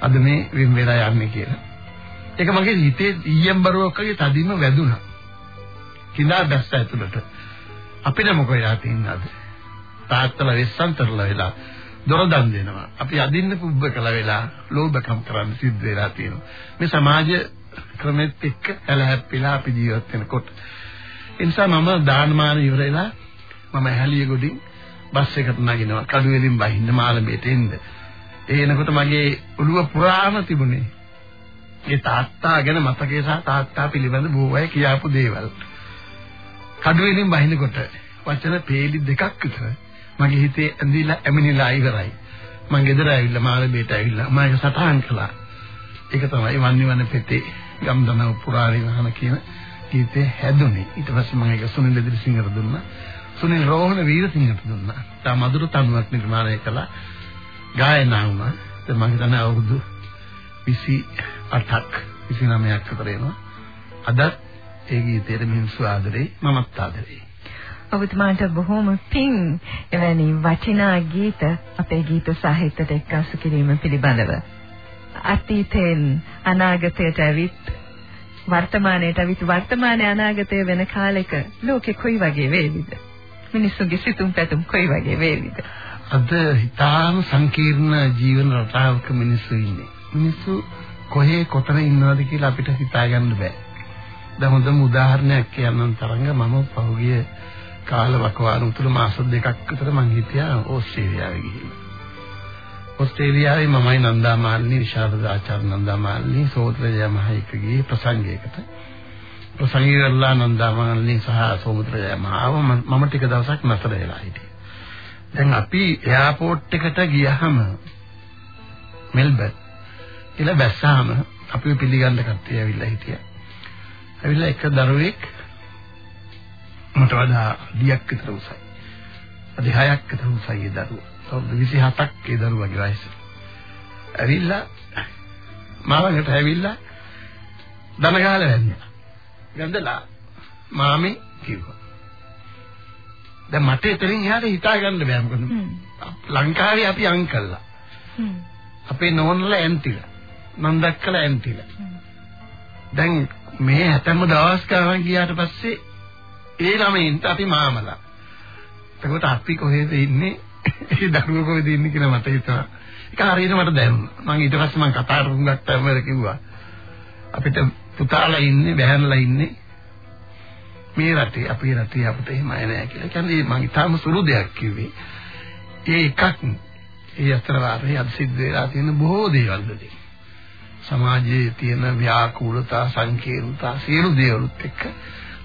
අද මේ වෙන් වෙලා යන්නේ කියලා. ඒක මගේ හිතේ ඊයම් බරුවක් වගේ තදින්ම වැදුනා. කිඳා දැස්ස ඇතුළට. අපිට මොකද තියෙන්නේ අද? තාත්තලා වෙස්සන්තරලා වෙලා දොර දන් දෙනවා. අපි අදින්න පුබ්බ කළ වෙලා ලෝභකම් කරන්න සිද්ධ වෙලා තියෙනවා. මේ සමාජ ක්‍රමෙත් එක්ක ඇලහැප්පිලා අපි ජීවත් වෙනකොට. ඒ නිසා මම දානමාන ඉවරලා මම හැලිය ගොඩින් බස් එකට නගිනවා. කඩුවෙලින් බහින්න මාළඹේට එන්න. ඒ එනකොට මගේ ඔළුව පුරාම තිබුණේ ඒ තාත්තා ගැන මතකේ සහ තාත්තා පිළිබඳ බොහෝ අය කියාපු දේවල්. කඩුවෙලින් බහිනකොට වචන peeli දෙකක් විතර මගේ හිතේ ඇඳිලා ඇමිනිලා ඉවරයි. මං ගෙදර ඇවිල්ලා මාළඹේට ඇවිල්ලා මම ඒක සටහන් කළා. ඒක තමයි වන්නේ වන පෙතේ ගම්දනව පුරාරි වහන කියන ගීතේ හැදුනේ. ඊට පස්සේ මම ඒක සුනිල් ඉදිරිසිංහට දුන්නා. සුනිල් රෝහණ වීරසිංහට දුන්නා. තා මధుර තනුවක් නිර්මාණය කළා. ගායනා වුණා. දැන් මම හිතන්නේ අවුරුදු 28ක් 29ක් අතර එනවා. අදත් ඒ ගීතයට මිනිස්සු ආදරේ මමත් ආදරේ. ඔබතුමාට බොහොම පිං එවැනි වටිනා ගීත අපේ ගීත සාහිත්‍යයට එක්කාසු කිරීම පිළිබඳව. අතීතයෙන් අනාගතයට ඇවිත් වර්තමානයට ඇවිත් වර්තමානයේ අනාගතය වෙන කාලෙක ලෝකෙ කොයි වගේ වේවිද? මිනිස්සුන්ගේ සිතුම් පැතුම් කොයි වගේ වේවිද? අද හිතාම සංකීර්ණ ජීවන රටාවක මිනිස්සු ඉන්නේ. මිනිස්සු කොහේ කොතන ඉන්නවද කියලා අපිට හිතා ගන්න බෑ. දැන් හොඳම උදාහරණයක් කියන්නම් තරංග මම පහුගිය කාල වකවානු තුල මාස දෙකක් විතර මං හිටියා ඕස්ට්‍රේලියාවේ ගිහින්. ඕස්ට්‍රේලියාවේ මමයි නන්දා මාලිනී විශාරද ආචාර්ය නන්දා මාලිනී සෝත්‍රජය මහයිකගේ ප්‍රසංගයකට ප්‍රසංගය කරලා නන්දා මාලිනී සහ සෝමුද්‍රජය මහව මම ටික දවසක් නැතර වෙලා හිටියේ. දැන් අපි එයාපෝට් එකට ගියහම මෙල්බන් කියලා බැස්සාම අපිව පිළිගන්න කට්ටිය ඇවිල්ලා හිටියා. ඇවිල්ලා එක දරුවෙක් මට වඩා දියක් විතර උසයි. අද 6ක් විතර උසයි ඒ දරුවා. අවුරුදු 27ක් ඒ දරුවගේ වයස. ඇවිල්ලා මාවකට ඇවිල්ලා දන ගහලා වැන්නා. ගන්දලා මාමි කිව්වා. දැන් මට එතනින් එහාට හිතා ගන්න බෑ මොකද ලංකාවේ අපි අංකල්ලා. අපේ නෝනලා ඇන්ටිලා. නන්දක්කලා ඇන්ටිලා. දැන් මේ හැතැම්ම දවස් ගානක් ගියාට පස්සේ ඒ ළමයින්ට අපි මාමලා. එතකොට අපි කොහෙද ඉන්නේ? ඒ දරුවෝ කොහෙද ඉන්නේ කියලා මට හිතුණා. ඒක හරියට මට දැනුණා. මම ඊට පස්සේ මම කතා කරගුණාට තමයි කිව්වා. අපිට පුතාලා ඉන්නේ, බෑනලා ඉන්නේ මේ රටේ අපේ රටේ අපිට එහෙම නෑ කියලා. කියන්නේ මම ඊටාම සුළු දෙයක් කිව්වේ. ඒ එකක් ඒ අතර වාරේ අද සිද්ධ වෙලා තියෙන බොහෝ දේවල් වලින්. සමාජයේ තියෙන ව්‍යාකූලතා සංකීර්ණතා සියලු දේවලුත් එක්ක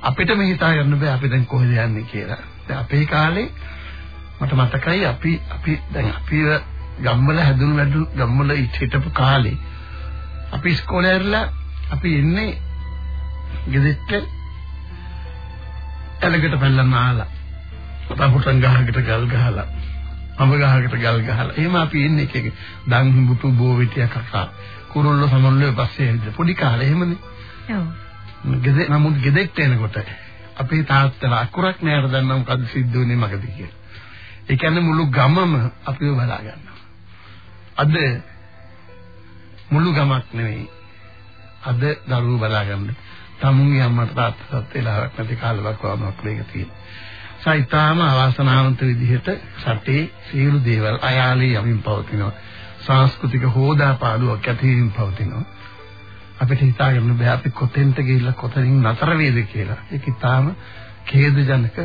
අපිටම හිතා ගන්න බෑ අපි දැන් කොහෙද යන්නේ කියලා. දැන් අපේ කාලේ මට මතකයි අපි අපි දැන් අපි ගම්වල හැදුණු වැඩු ගම්වල හිටපු කාලේ අපි ඉස්කෝලේ ඉරලා අපි ඉන්නේ ගෙදෙට්ට එලකට පැල්ලම ආලා රහුටන් ගහකට ගල් ගහලා අඹ ගහකට ගල් ගහලා. එහෙම අපි ඉන්නේ එක එක. දන් හිඹුතු බෝ විටිය කකා. කුරුල්ල සමල්ලේ පස්සේ පොඩි කාලේ එහෙමනේ. ඔව්. ගෙදෙ නමුත් ගෙදෙට්ට එනකොට අපේ තාත්තලා අකුරක් නෑර දන්නා මොකද්ද සිද්ධ වෙන්නේ මගද කියලා. ඒ කියන්නේ මුළු ගමම අපිව බලා ගන්නවා. අද මුළු ගමක් නෙවෙයි. අද දරුවෝ බලා ගන්න. තමුන්ගේ අම්මට තාත්තට වෙලාවක් නැති කාලයක් වමක් මේක තියෙනවා. සයිතාම අවාසනාවන්ත විදිහට සටේ සියලු දේවල් අයාලේ යමින් පවතිනවා. සංස්කෘතික හෝදාපාලුවක් ඇතිවීම පවතිනවා. අපිට හිතාගන්න බෑ අපි කොතෙන්ට ගිහිල්ලා කොතනින් නතර වේද කියලා. ඒක ඉතාම ඛේදජනක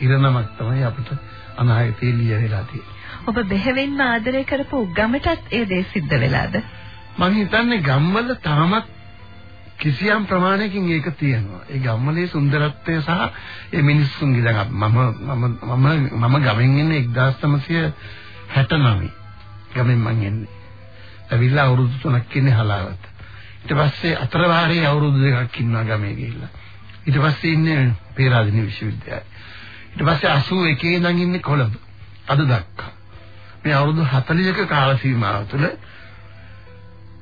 ඉරණමක් තමයි අපිට අනාගතේ ලිය වෙලා තියෙන්නේ. ඔබ බෙහෙවින්ම ආදරය කරපු ගමටත් ඒ දේ සිද්ධ වෙලාද? මම හිතන්නේ ගම්වල තාමත් කිසියම් ප්‍රමාණයකින් ඒක තියෙනවා. ඒ ගම්වලේ සුන්දරත්වය සහ ඒ මිනිස්සුන්ගේ දැන් මම මම මම මම ගමෙන් එන්නේ 1969. ගමෙන් මං එන්නේ. ඇවිල්ලා අවුරුදු 3ක් ඉන්නේ හලාවත. ඊට පස්සේ අතරවාරේ අවුරුදු දෙකක් ඉන්නවා ගමේ ගිහිල්ලා. ඊට පස්සේ ඉන්නේ පේරාදෙණිය විශ්වවිද්‍යාලය. ඊට පස්සේ 81 ඉඳන් ඉන්නේ කොළඹ. අද දක්වා. මේ අවුරුදු 40ක කාල සීමාව තුළ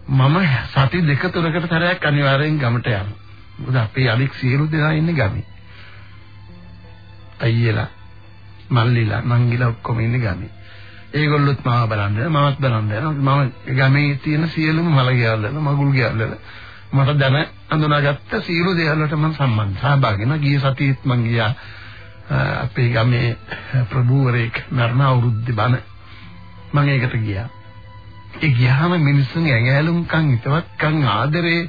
මම සති දෙක තුනකට තරයක් අනිවාර්යෙන් ගමට යනවා. මොකද අපේ අලික් සියලු දෙනා ඉන්නේ ගමේ. අයියලා, මල්ලිලා, නංගිලා ඔක්කොම ඉන්නේ ගමේ. ඒගොල්ලොත් මාව බලන්න මමත් බලන්න යනවා. මම ගමේ තියෙන සියලුම මල ගෙවල් වල, මගුල් ගෙවල් වල මට දැන අඳුනාගත්ත සියලු දේවල් වලට මම සම්බන්ධ සහභාගී වෙනවා. ගිය සතියේත් මම ගියා අපේ ගමේ ප්‍රභූවරයෙක් මරණ අවුරුද්දේ බණ මම ඒකට ගියා. ඒ ගියාම මිනිස්සුන්ගේ ඇඟහැලුම්කම් හිතවත්කම් ආදරේ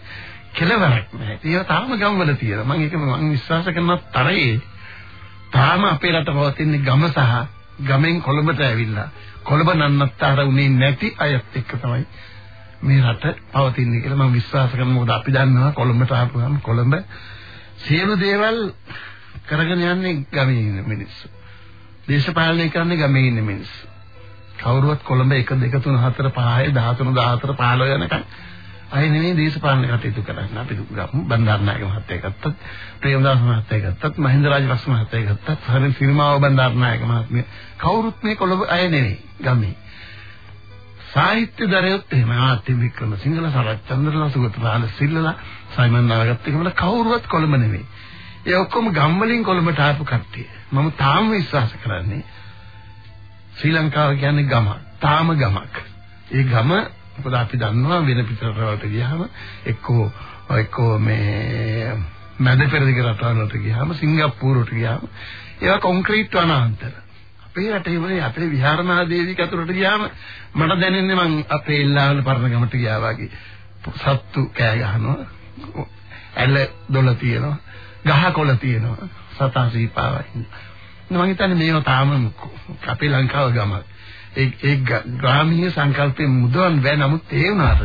කෙලවරක් නැහැ. ඒක තාම ගම්වල තියෙනවා. මම ඒක මම විශ්වාස කරන තරයේ තාම අපේ රට පවතින ගම සහ ගමෙන් කොළඹට ඇවිල්ලා කොළඹ නන්නත්තර උනේ නැති අයත් එක්ක තමයි මේ රට පවතින්නේ කියලා මම විශ්වාස කරනවා. මොකද අපි දන්නවා කොළඹට ආපුවම කොළඹ සියලු දේවල් කරගෙන යන්නේ ගමේ ඉන්න මිනිස්සු. දේශපාලනය කරන්නේ ගමේ ඉන්න මිනිස්සු. කවුරුවත් කොළඹ 1 2 3 4 5 13 14 15 යනකම් අය නෙමෙයි දේශපාලන කටයුතු කරන්නේ. අපි ගමු බණ්ඩාරනායක මහත්තයා ගත්තත්, ප්‍රේමදාස මහත්තයා ගත්තත්, මහින්ද රාජපක්ෂ මහත්තයා ගත්තත්, හරින් සිරිමාව බණ්ඩාරනායක මහත්මිය කවුරුත් මේ කොළඹ අය නෙමෙයි ගමේ. සාහිත්‍ය දරයොත් එහෙම ආත්‍ය වික්‍රම සිංහල සරත් චන්ද්‍රලා සුගත රාල සිල්ලලා සයිමන් නාගත් එකම කවුරුවත් කොළඹ නෙමෙයි. ඒ ඔක්කොම ගම් වලින් කොළඹට ආපු කට්ටිය. මම තාම විශ්වාස කරන්නේ ශ්‍රී ලංකාව කියන්නේ ගම. තාම ගමක්. ඒ ගම මොකද අපි දන්නවා වෙන පිටරටවලට ගියාම එක්කෝ එක්කෝ මේ මැද පෙරදිග රටවලට ගියාම සිංගප්පූරුවට ගියාම ඒවා කොන්ක්‍රීට් වනාන්තර. අපේ රටේ වගේ අපේ විහාරමහාදේවි කතරට ගියාම මට දැනෙන්නේ මං අපේ ඉල්ලාවල පරණ ගමට ගියා වගේ. සත්තු කෑ ගහනවා. ඇල දොළ තියෙනවා. ගහකොළ තියෙනවා. සතා සීපාවයි. මම හිතන්නේ මේව තාම අපේ ලංකාව ගමක්. ඒ ඒ ග්‍රාමීය සංකල්පේ මුදවන් බෑ නමුත් ඒ වුණාට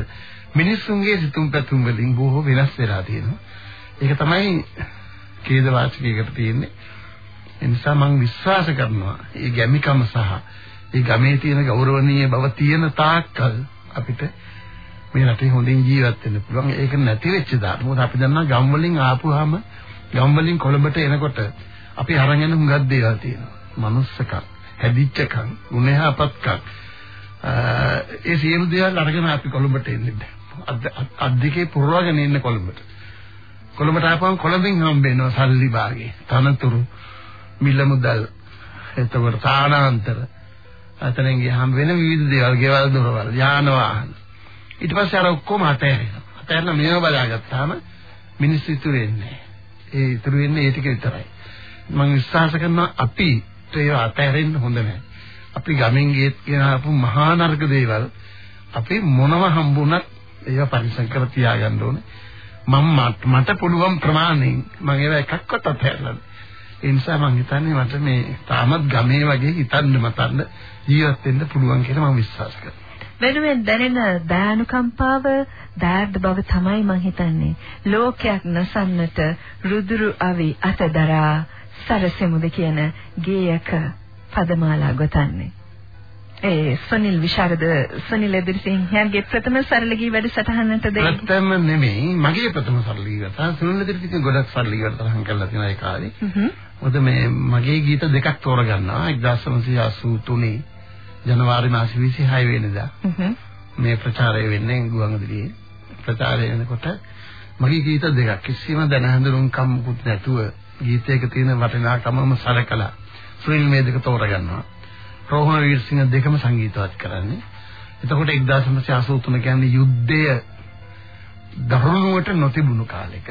මිනිස්සුන්ගේ සිතුම් පැතුම් වලින් බොහෝ වෙනස් වෙලා තියෙනවා. ඒක තමයි ඛේද වාචිකයකට තියෙන්නේ. ඒ නිසා මම විශ්වාස කරනවා මේ ගැමිකම සහ මේ ගමේ තියෙන ගෞරවනීය බව තියෙන තාක්කල් අපිට මේ රටේ හොඳින් ජීවත් වෙන්න පුළුවන්. ඒක නැති වෙච්ච දා. මොකද අපි දන්නා ගම් වලින් ආපුවාම ගම් වලින් කොළඹට එනකොට අපි අරන් යන හුඟක් දේවල් තියෙනවා. මනුස්සකම්, හැදිච්චකම්, ගුණහපත්කම්. ඒ සියලු දේවල් අරගෙන අපි කොළඹට එන්නේ. අත් දෙකේ පුරවගෙන ඉන්න කොළඹට. කොළඹට ආපුවම කොළඹින් හම්බෙනවා සල්ලි භාගේ, තනතුරු, මිල මුදල්, එතකොට තානාන්තර. අතරින් ගියාම වෙන විවිධ දේවල්, ගෙවල් දොරවල්, යාන වාහන. ඊට පස්සේ අර ඔක්කොම අතහැරෙනවා. අතහැරලා මේව බලාගත්තාම මිනිස්සු ඉතුරු වෙන්නේ ඒ ඉතුරු වෙන්නේ ඒ ටික විතරයි. මම විශ්වාස කරනවා අපි ඒව අතහැරෙන්න හොඳ නැහැ. අපි ගමෙන් ගියත් කියන අපු මහා නර්ග දේවල් අපි මොනව හම්බුණත් ඒව පරිසම් කර තියාගන්න ඕනේ. මම මට පුළුවන් ප්‍රමාණයෙන් මම ඒව එකක්වත් අතහැරලා ඒ නිසා මම හිතන්නේ මට මේ තාමත් ගමේ වගේ හිතන්න මතන්න ජීවත් වෙන්න පුළුවන් කියලා මම විශ්වාස කරනවා. වෙනුවෙන් දැනෙන දයානුකම්පාව දාර්ද බව තමයි මම හිතන්නේ. ලෝකයක් නසන්නට රුදුරු අවි අතදරා සරසෙමුද කියන ගේයක පදමාලා ගොතන්නේ. ඒ සනිල් විශාරද සනිල් එදිරිසිංහගේ ප්‍රථම සරල ගී වැඩසටහනට දෙයි. ප්‍රථම නෙමෙයි මගේ ප්‍රථම සරල ගී වැඩසටහන සනිල් එදිරිසිංහ ගොඩක් සරල ගී වැඩසටහන් කරලා තියෙන ඒ කාලේ. මොකද මේ මගේ ගීත දෙකක් තෝරගන්නවා 1983 ජනවාරි මාස 26 වෙනිදා. මේ ප්‍රචාරය වෙන්නේ ගුවන්විදුලියේ. ප්‍රචාරය වෙනකොට මගේ ගීත දෙකක් කිසිම දැන හඳුනුම්කම් මුකුත් නැතුව ගීතයක තියෙන වටිනාකමම සලකලා සුනිල් මේදක තෝරගන්නවා. රෝහණ වීරසිංහ දෙකම සංගීතවත් කරන්නේ. එතකොට 1983 කියන්නේ යුද්ධය දරුණුවට නොතිබුණු කාලෙක.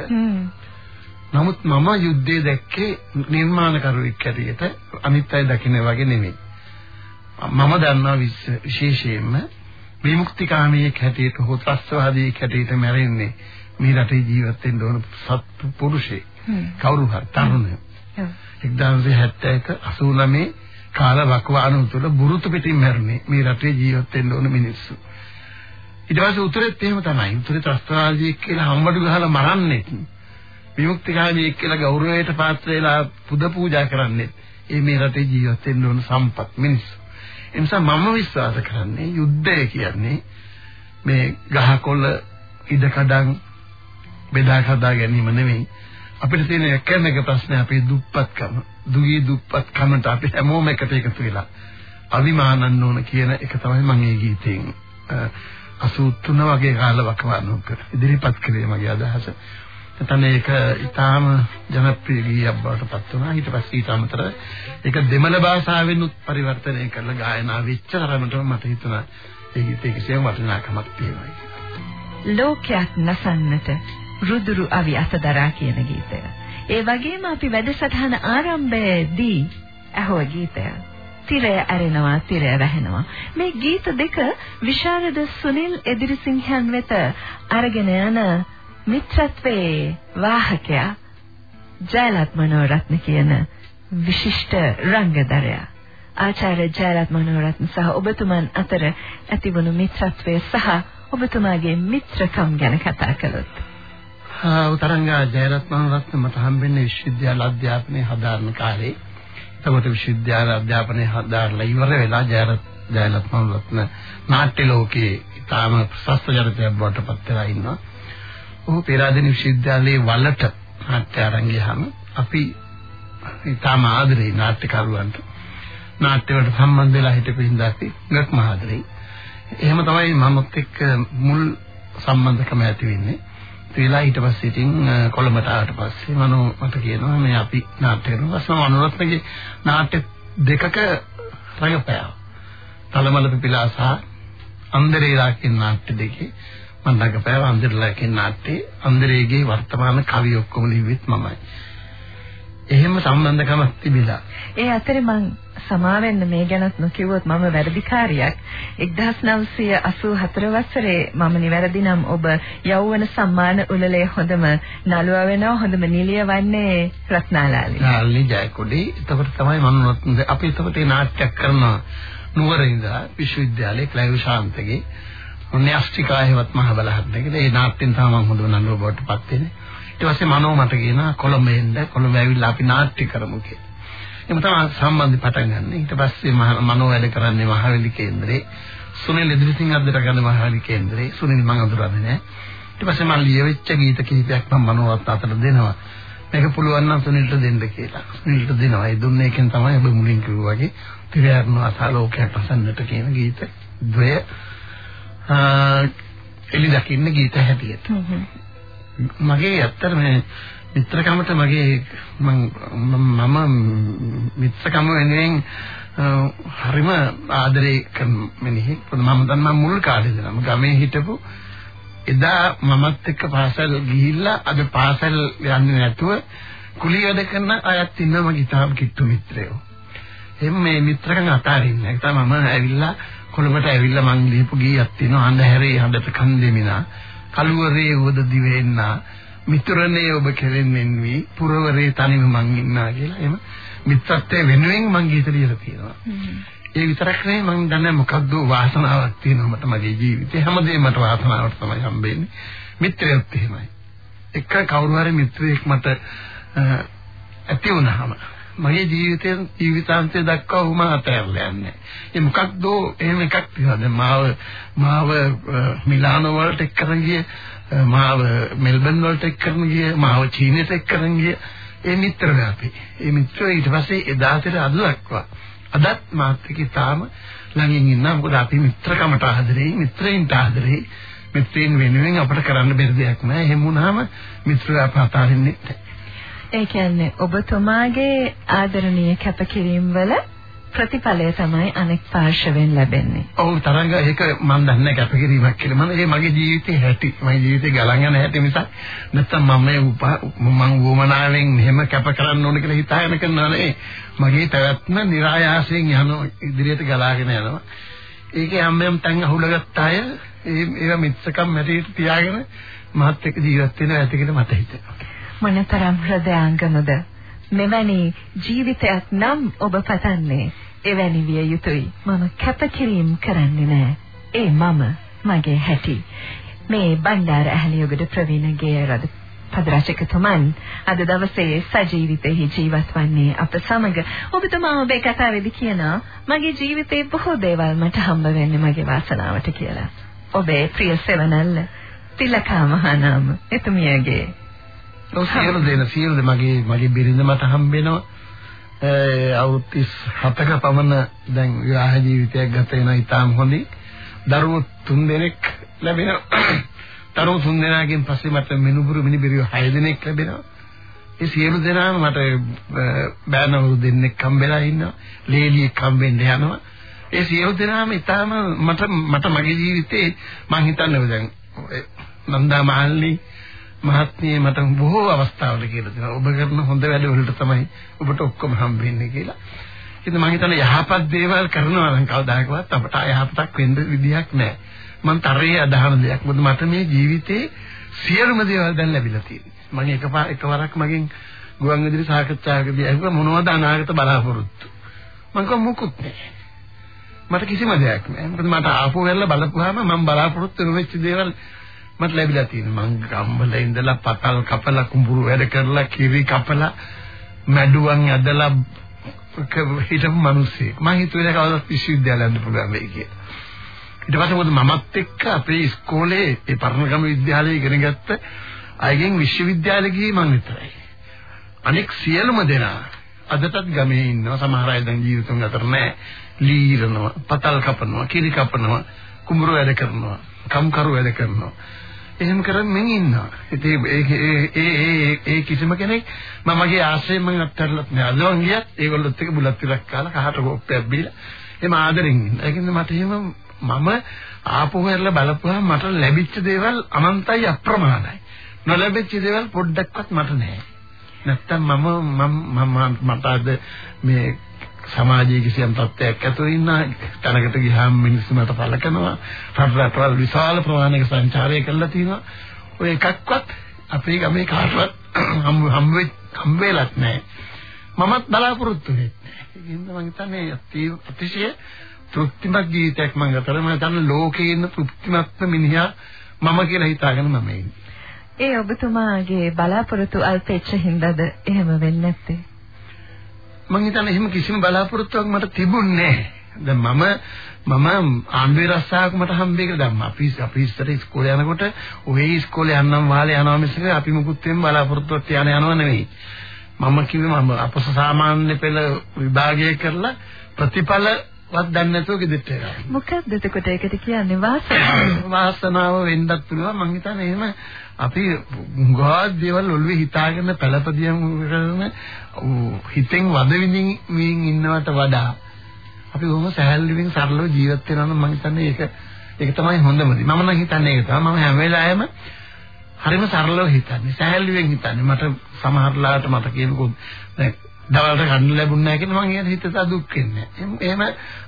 නමුත් මම යුද්ධය දැක්කේ නිර්මාණකරුවෙක් හැටියට අනිත් අය දකින්න වගේ නෙමෙයි. මම දන්නවා විශේෂයෙන්ම විමුක්තිකාමියෙක් හැටියට හෝ ත්‍රස්තවාදියෙක් හැටියට මැරෙන්නේ මේ රටේ ජීවත් වෙන්න ඕන සත්තු පුරුෂයෙක්. කවුරු හරි තරුණයෙක්. 1971 89 කාල වකවානුව තුළ බුරුතු පිටින් මැරුණේ මේ රටේ ජීවත් වෙන්න ඕන මිනිස්සු. ඊට පස්සේ උතුරෙත් එහෙම තමයි. උතුරේ ත්‍රස්තවාදියෙක් කියලා හම්බඩු ගහලා මරන්නේ. විමුක්තිකාමියෙක් කියලා ගෞරවයට පාත්‍ර වෙලා පුද පූජා කරන්නේ. ඒ මේ රටේ ජීවත් වෙන්න ඕන සම්පත් මිනිස්සු. ඒ නිසා මම විශ්වාස කරන්නේ යුද්ධය කියන්නේ මේ ගහකොළ ඉඩකඩම් බෙදා හදා ගැනීම නෙමෙයි අපිට තියෙන එකම එක ප්‍රශ්නේ අපේ දුප්පත්කම දුගී දුප්පත්කමට අපි හැමෝම එකට එකතු වෙලා අවිමානන්න ඕන කියන එක තමයි මම මේ ගීතෙන් 83 වගේ කාලවක වන්නක ඉදිරිපත් කළේ මගේ අදහස. එතන ඒක ඊටාම ජනප්‍රිය ගීයක් බවට පත් වුණා. ඊට පස්සේ ඊට අමතරව ඒක දෙමළ භාෂාවෙන් උත් පරිවර්තනය කරලා ගායනා වෙච්ච තරමටම මට හිතුණා ඒ ගීතේ කිසියම් වටිනාකමක් තියෙනවා කියලා. ලෝකයක් නසන්නට රුදුරු අවි අතදරා කියන ගීතය. ඒ වගේම අපි වැඩසටහන ආරම්භයේදී අහුව ගීතය. තිරය ඇරෙනවා තිරය වැහෙනවා. මේ ගීත දෙක විශාරද සුනිල් එදිරිසිංහයන් වෙත අරගෙන යන මිත්‍රත්වයේ වාහකයා ජයලත් මනෝරත්න කියන විශිෂ්ට රංගදරයා. ආචාර්ය ජයලත් මනෝරත්න සහ ඔබතුමන් අතර ඇතිවුණු මිත්‍රත්වය සහ ඔබතුමාගේ මිත්‍රකම් ගැන කතා කළොත්. උතරංගා ජයරත්න රත්න මට හම්බෙන්නේ විශ්වවිද්‍යාල අධ්‍යාපනයේ හදාරන කාලේ. එතකොට විශ්වවිද්‍යාල අධ්‍යාපනයේ හදාරලා ඉවර වෙලා ජයරත් ජයරත්න රත්න නාට්‍ය ලෝකයේ ඊටාම ප්‍රශස්ත ජනතයක් බවට පත් වෙලා ඉන්නවා. ඔහු පෙරාදෙණි විශ්වවිද්‍යාලයේ වලට නාට්‍ය අරන් ගියාම අපි ඊටාම ආදරේ නාට්‍යකරුවන්ට නාට්‍ය වලට සම්බන්ධ වෙලා හිටපු හින්දා අපි ගත් මහාදරේ. එහෙම තමයි මමත් එක්ක මුල් සම්බන්ධකම ඇති වෙන්නේ. වෙලා ඊට පස්සේ ඉතින් කොළඹට ආවට පස්සේ මනෝ මට කියනවා මේ අපි නාට්‍ය කරනවා. අසම අනුරත්නගේ නාට්‍ය දෙකක රඟපෑවා. තලමල පිපිලා සහ අන්දරේලා කියන නාට්‍ය දෙකේ මම රඟපෑවා අන්දරේලා කියන නාට්‍යයේ අන්දරේගේ වර්තමාන කවි ඔක්කොම ලිව්වෙත් මමයි. එහෙම සම්බන්ධකමක් තිබිලා. ඒ අතරේ මං සමාවෙන්න මේ ගැනත් නොකියුවොත් මම වැරදිකාරියක් 1984 වසරේ මම නිවැරදි නම් ඔබ යෞවන සම්මාන උළෙලේ හොඳම නළුවා වෙනවා හොඳම නිලිය වන්නේ රත්නාලාලි. නාලි ජයකොඩි. එතකොට තමයි මම අපි එතකොට මේ නාට්‍යයක් කරනවා නුවර ඉඳලා විශ්වවිද්‍යාලයේ ක්ලයිව් ශාන්තගේ ඔන්නේ අෂ්ටිකායවත් මහ බලහත්නකද ඒ නාට්‍යෙන් තමයි මම හොඳම නළුවා බවට පත් වෙන්නේ. ඊට පස්සේ මනෝ මට කියනවා කොළඹ එන්න කොළඹ ඇවිල්ලා අපි නාට්‍ය කරමු කියලා. එහෙම තමයි සම්බන්ධي පටන් ගන්න. ඊට පස්සේ මනෝ වැඩ කරන්නේ මහවැලි කේන්දරේ සුනිල් ඉදිරිසිංහ අද්දර ගන්න මහවැලි කේන්දරේ සුනිල් මම අඳුරන්නේ නැහැ. ඊට පස්සේ මම ලියවෙච්ච ගීත කිහිපයක් මම මනෝවත් අතට දෙනවා. මේක පුළුවන් නම් සුනිල්ට දෙන්න කියලා. සුනිල්ට දෙනවා. ඒ දුන්නේ එකෙන් තමයි ඔබ මුලින් කිව්වා වගේ තිරයන් අසලෝකයක් පසන්නට කියන ගීත ද්වය එලි දකින්න ගීත හැටියට. මගේ ඇත්තට මේ මිත්‍රකමට මගේ මම මිත්‍රකම වෙනුවෙන් හරිම ආදරේ කරන මිනිහෙක්. මම දන්නා මුල් කාලේ ඉඳලම ගමේ හිටපු එදා මමත් එක්ක පාසල් ගිහිල්ලා අද පාසල් යන්නේ නැතුව කුලී වැඩ කරන අයත් ඉන්නවා මගේ තාම කිට්ටු මිත්‍රයෝ. එහෙනම් මේ මිත්‍රකම් අතාරින්නේ. ඒක තමයි මම ඇවිල්ලා කොළඹට ඇවිල්ලා මං ලියපු ගීයක් තියෙනවා අන්ධහැරේ හඬට කන් දෙමිනා කලුවරේ උවද දිවෙන්නා මිතුරනේ ඔබ කෙරෙන්නෙන් වී පුරවරේ තනිව මං ඉන්නා කියලා එහෙම මිත්‍රත්වයේ වෙනුවෙන් මං ගීත ලියලා තියෙනවා. ඒ විතරක් නෙවෙයි මං දන්නේ මොකක්ද වාසනාවක් තියෙනවා මට මගේ ජීවිතේ හැමදේම මට වාසනාවට තමයි හම්බෙන්නේ. මිත්‍රයොත් එහෙමයි. එක කවුරු හරි මිත්‍රයෙක් මට ඇති වුණාම මගේ ජීවිතේ ජීවිතාන්තය දක්වා උම අතහැරලා යන්නේ. ඒ මොකක්ද එහෙම එකක් තියෙනවා. මාව මාව මිලානෝ වලට එක්කරන් ගිය මාව මෙල්බන් වලට එක්කරන් ගිය මාව චීනයට එක්කරන් ගිය ඒ මිත්‍රය අපි. ඒ මිත්‍රය ඊට පස්සේ එදාට අද දක්වා අදත් මාත් එක්ක තාම ළඟින් ඉන්නා. මොකද අපි මිත්‍රකමට ආදරේ, මිත්‍රයින්ට ආදරේ. මිත්‍රයින් වෙනුවෙන් අපිට කරන්න බැරි දෙයක් නෑ. එහෙම වුණාම මිත්‍රය අප අතාරින්නේ නැහැ. ඒ කියන්නේ ඔබතුමාගේ ආදරණීය කැපකිරීම වල ප්‍රතිඵලය තමයි අනෙක් පාර්ශවෙන් ලැබෙන්නේ. ඔව් තරංග ඒක මම දන්නේ කැපකිරීමක් කියලා. මම ඒ මගේ ජීවිතේ හැටි. මගේ ජීවිතේ ගලන් යන හැටි නිසා නැත්තම් මම මේ මම වුමනාවෙන් මෙහෙම කැප කරන්න ඕන කියලා හිතාගෙන කරනවා නේ. මගේ පැවැත්ම નિરાයාසයෙන් යන ඉදිරියට ගලාගෙන යනවා. ඒකේ හැමෙම් තැන් අහුලගත්ත අය ඒ ඒවා මිත්සකම් මැටියට තියාගෙන මහත් එක්ක ජීවත් වෙනවා ඇති කියලා මට හිතෙනවා. මොනතරම් හෘදයාංගමද මෙවැනි ජීවිතයක් නම් ඔබ පතන්නේ එවැනි විය යුතුයි. මම කැපකිරීම කරන්නේ නෑ. ඒ මම මගේ හැටි. මේ බණ්ඩාර ඇහලියොගඩ ප්‍රවීණගේ රද පදරචකතුමන් අද දවසේ සජීවිතෙහි ජීවත් වන්නේ අප සමග ඔබතුමා ඔබේ කතාවේදී කියනවා මගේ ජීවිතේ බොහෝ දේවල් මට හම්බ වෙන්නේ මගේ වාසනාවට කියලා. ඔබේ ප්‍රිය සෙවණැල්ල තිලකා මහානාම එතුමියගේ ඔව් සියලු දෙන සියලු මගේ මගේ බිරිඳ මට හම්බ වෙනවා අවුරුදු 37ක පමණ දැන් විවාහ ජීවිතයක් ගත වෙන ඉතාම හොඳින්. දරුවෝ තුන් දෙනෙක් ලැබෙනවා. දරුවෝ තුන් දෙනාගෙන් පස්සේ මට මිනුබුරු මිනිබිරියෝ හය දෙනෙක් ලැබෙනවා. ඒ සියලු දෙනාම මට බෑනවරු දෙන්නෙක් හම්බෙලා ඉන්නවා. ලේලියෙක් හම්බෙන්න යනවා. ඒ සියලු දෙනාම ඉතාම මට මට මගේ ජීවිතේ මං හිතන්නේ දැන් නන්දා මහල්ලි මහත්මිය මට බොහෝ අවස්ථාවල කියලා දෙනවා. ඔබ කරන හොඳ වැඩ වලට තමයි ඔබට ඔක්කොම හම්බෙන්නේ කියලා. ඉතින් මම හිතන්නේ යහපත් දේවල් කරනවා නම් කවදාකවත් අපට යහපතක් වෙන්න විදියක් නැහැ. මම තරයේ අදහන දෙයක්. මොකද මට මේ ජීවිතේ සියලුම දේවල් දැන් ලැබිලා තියෙනවා. මම එකපාර එකවරක් මගෙන් ගුවන් විදුලි සාකච්ඡාවකදී අහුවා මොනවද අනාගත බලාපොරොත්තු. මම කිව්වා මොකුත් නැහැ. මට කිසිම දෙයක් නැහැ. මොකද මට ආපහු වෙලා බලපුවාම මම බලාපොරොත්තු වෙච්ච දේවල් මට ලැබිලා තියෙනවා. මං ගම්වල ඉඳලා පතල් කපලා කුඹුරු වැඩ කරලා කිරි කපලා මැඩුවන් ඇදලා හිටපු මිනිස්සෙක්. මං හිතුවේ කවදාවත් විශ්වවිද්‍යාලයක් යන්න පුළුවන් වෙයි කියලා. ඊට පස්සේ මොකද මමත් එක්ක අපේ ඉස්කෝලේ ඒ පරණගම විද්‍යාලයේ ඉගෙන ගත්ත අයගෙන් විශ්වවිද්‍යාලෙ ගියේ මං විතරයි. අනෙක් සියලුම දෙනා අදටත් ගමේ ඉන්නවා සමහර අය දැන් ජීවිතුන් අතර නැහැ. ලීරනවා, පතල් කපනවා, කිරි කපනවා, කුඹුරු වැඩ කරනවා, කම්කරු වැඩ කරනවා. එහෙම කරමින් ඉන්නවා. ඉතින් ඒ ඒ ඒ ඒ කිසිම කෙනෙක් මමගේ ආශ්‍රයෙන් මම අත්හැරලත් නෑ. අදවන් ගියත් ඒගොල්ලොත් එක්ක බුලත් ටිකක් කාලා කහට කෝප්පයක් බීලා එහම ආදරෙන් ඉන්න. ඒකින්ද මට එහෙම මම ආපහු හැරලා බලපුවාම මට ලැබිච්ච දේවල් අනන්තයි අප්‍රමාණයි. නොලැබිච්ච දේවල් පොඩ්ඩක්වත් මට නෑ. නැත්තම් මම මම මට අද මේ සමාජයේ කිසියම් තත්ත්වයක් ඇතුළේ ඉන්න තැනකට ගියාම මිනිස්සු මට පලකනවා රටවල් විශාල ප්‍රමාණයක සංචාරය කරලා තිනවා ඔය එකක්වත් අපේ ගමේ කාටවත් හම් හම් හම්බෙලත් නැහැ. මමත් බලාපොරොත්තු වෙන්නේ නැහැ. මම හිතන්නේ අතිශය තෘප්තිමත් ජීවිතයක් මම ගත කරලා මම හිතන්නේ ලෝකේ ඉන්න තෘප්තිමත්ම මිනිහා මම කියලා හිතාගෙන මම ඉන්නේ. ඒ ඔබතුමාගේ බලාපොරොත්තු අල්පෙච්ච හින්දාද එහෙම වෙන්නේ නැත්තේ? මම හිතන්නේ එහෙම කිසිම බලාපොරොත්තුවක් මට තිබුණේ නැහැ. දැන් මම මම ආන්දේ රස්සාවක මට හම්බෙන්නේ දැන් අපි අපි ඉස්සර ඉස්කෝලේ යනකොට ඔය ඉස්කෝලේ යන්නම් වාලේ යනවා මිසක අපි මුකුත් වෙන බලාපොරොත්තුවක් තියාන යනව නෙවෙයි. මම කිව්වේ මම අපස සාමාන්‍ය පෙළ විභාගය කරලා ප්‍රතිඵල වත් දන්නේ නැතුව ගෙදරට එනවා. මොකක්ද එතකොට ඒකට කියන්නේ වාසනාව? වාසනාව වෙන්නත් පුළුවන් මං හිතන්නේ එහෙම අපි ගොඩාක් දේවල් ඔළුවේ හිතාගෙන පළපදියම් කරන හිතෙන් වද විඳින්න ඉන්නවට වඩා අපි කොහොම සහැල්ලුවෙන් සරලව ජීවත් වෙනවා නම් මම හිතන්නේ ඒක ඒක තමයි හොඳම දේ. මම නම් හිතන්නේ ඒක තමයි. මම හැම වෙලාවෙම හරිම සරලව හිතන්නේ. සහැල්ලුවෙන් හිතන්නේ. මට සමහරලාට මට කියනකො දැන් දවල්ට ගන්න ලැබුණ නැහැ කියලා මම කියන හිතට දුක් වෙන්නේ. එහෙම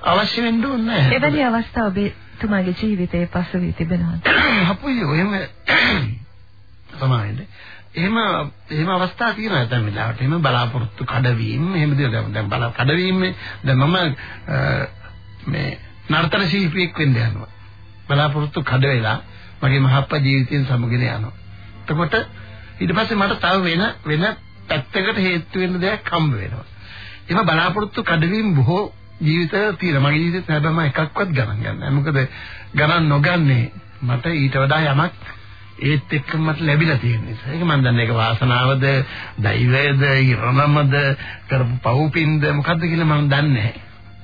අවශ්‍ය වෙන්න ඕනේ නැහැ. එවැනි අවස්ථා ඔබේ තුමාගේ ජීවිතයේ පසුවී තිබෙනවද? අපුයි එහෙම තමයි. එහෙම එහෙම අවස්ථා තියෙනවා දැන් වෙලාවට. එහෙම බලාපොරොත්තු කඩවීම එහෙම දේවල් දැන් බලා කඩවීම දැන් මම මේ නර්තන ශිල්පියෙක් වෙන්න යනවා. බලාපොරොත්තු කඩ වෙලා මගේ මහප්පා ජීවිතයෙන් සමගින යනවා. එතකොට ඊට පස්සේ මට තව වෙන වෙන පැත්තකට හේතු වෙන්න දෙයක් හම්බ වෙනවා. එහෙම බලාපොරොත්තු කඩවීම බොහෝ ජීවිතවල තියෙනවා. මගේ ජීවිතේ හැබැයි මම එකක්වත් ගණන් ගන්නෑ. මොකද ගණන් නොගන්නේ මට ඊට වඩා යමක් ඒත් එක්කම මට ලැබිලා තියෙන නිසා. ඒක මම දන්නේ ඒක වාසනාවද, දෛවයද, ඉරණමද, කරපු පව්පින්ද මොකද්ද කියලා මම දන්නේ නැහැ.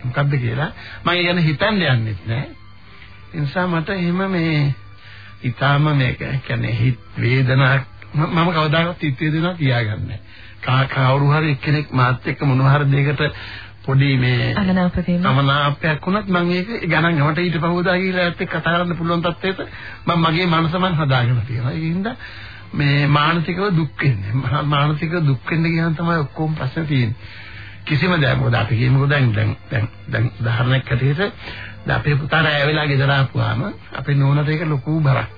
මොකද්ද කියලා මම යන හිතන්න යන්නෙත් නැහැ. ඒ නිසා මට එහෙම මේ ඊටාම මේක කියන්නේ හිත වේදනාවක් මම කවදාකවත් ඉත්තේ දෙනවා තියාගන්නේ නැහැ. කවුරු හරි එක්කෙනෙක් මාත් එක්ක මොනවා හරි දෙයකට පොඩි මේ අමනාපයක් වුණත් මම ඒක ගණන් ගමට ඊට පහුවදා කියලා ඇත්ත කතා කරන්න පුළුවන් තත්ත්වයට මම මගේ මනස මං හදාගෙන තියෙනවා. ඒ හින්දා මේ මානසිකව දුක් වෙන්නේ. මානසිකව දුක් වෙන්න ගියන් තමයි ඔක්කොම ප්‍රශ්න තියෙන්නේ. කිසිම දෙයක් මොකද අපි කියමුකෝ දැන් දැන් දැන් දැන් උදාහරණයක් ඇටියට දැන් අපේ පුතා රැය වෙලා ගෙදර ආපුවාම අපේ නෝනට ඒක ලොකු බරක්.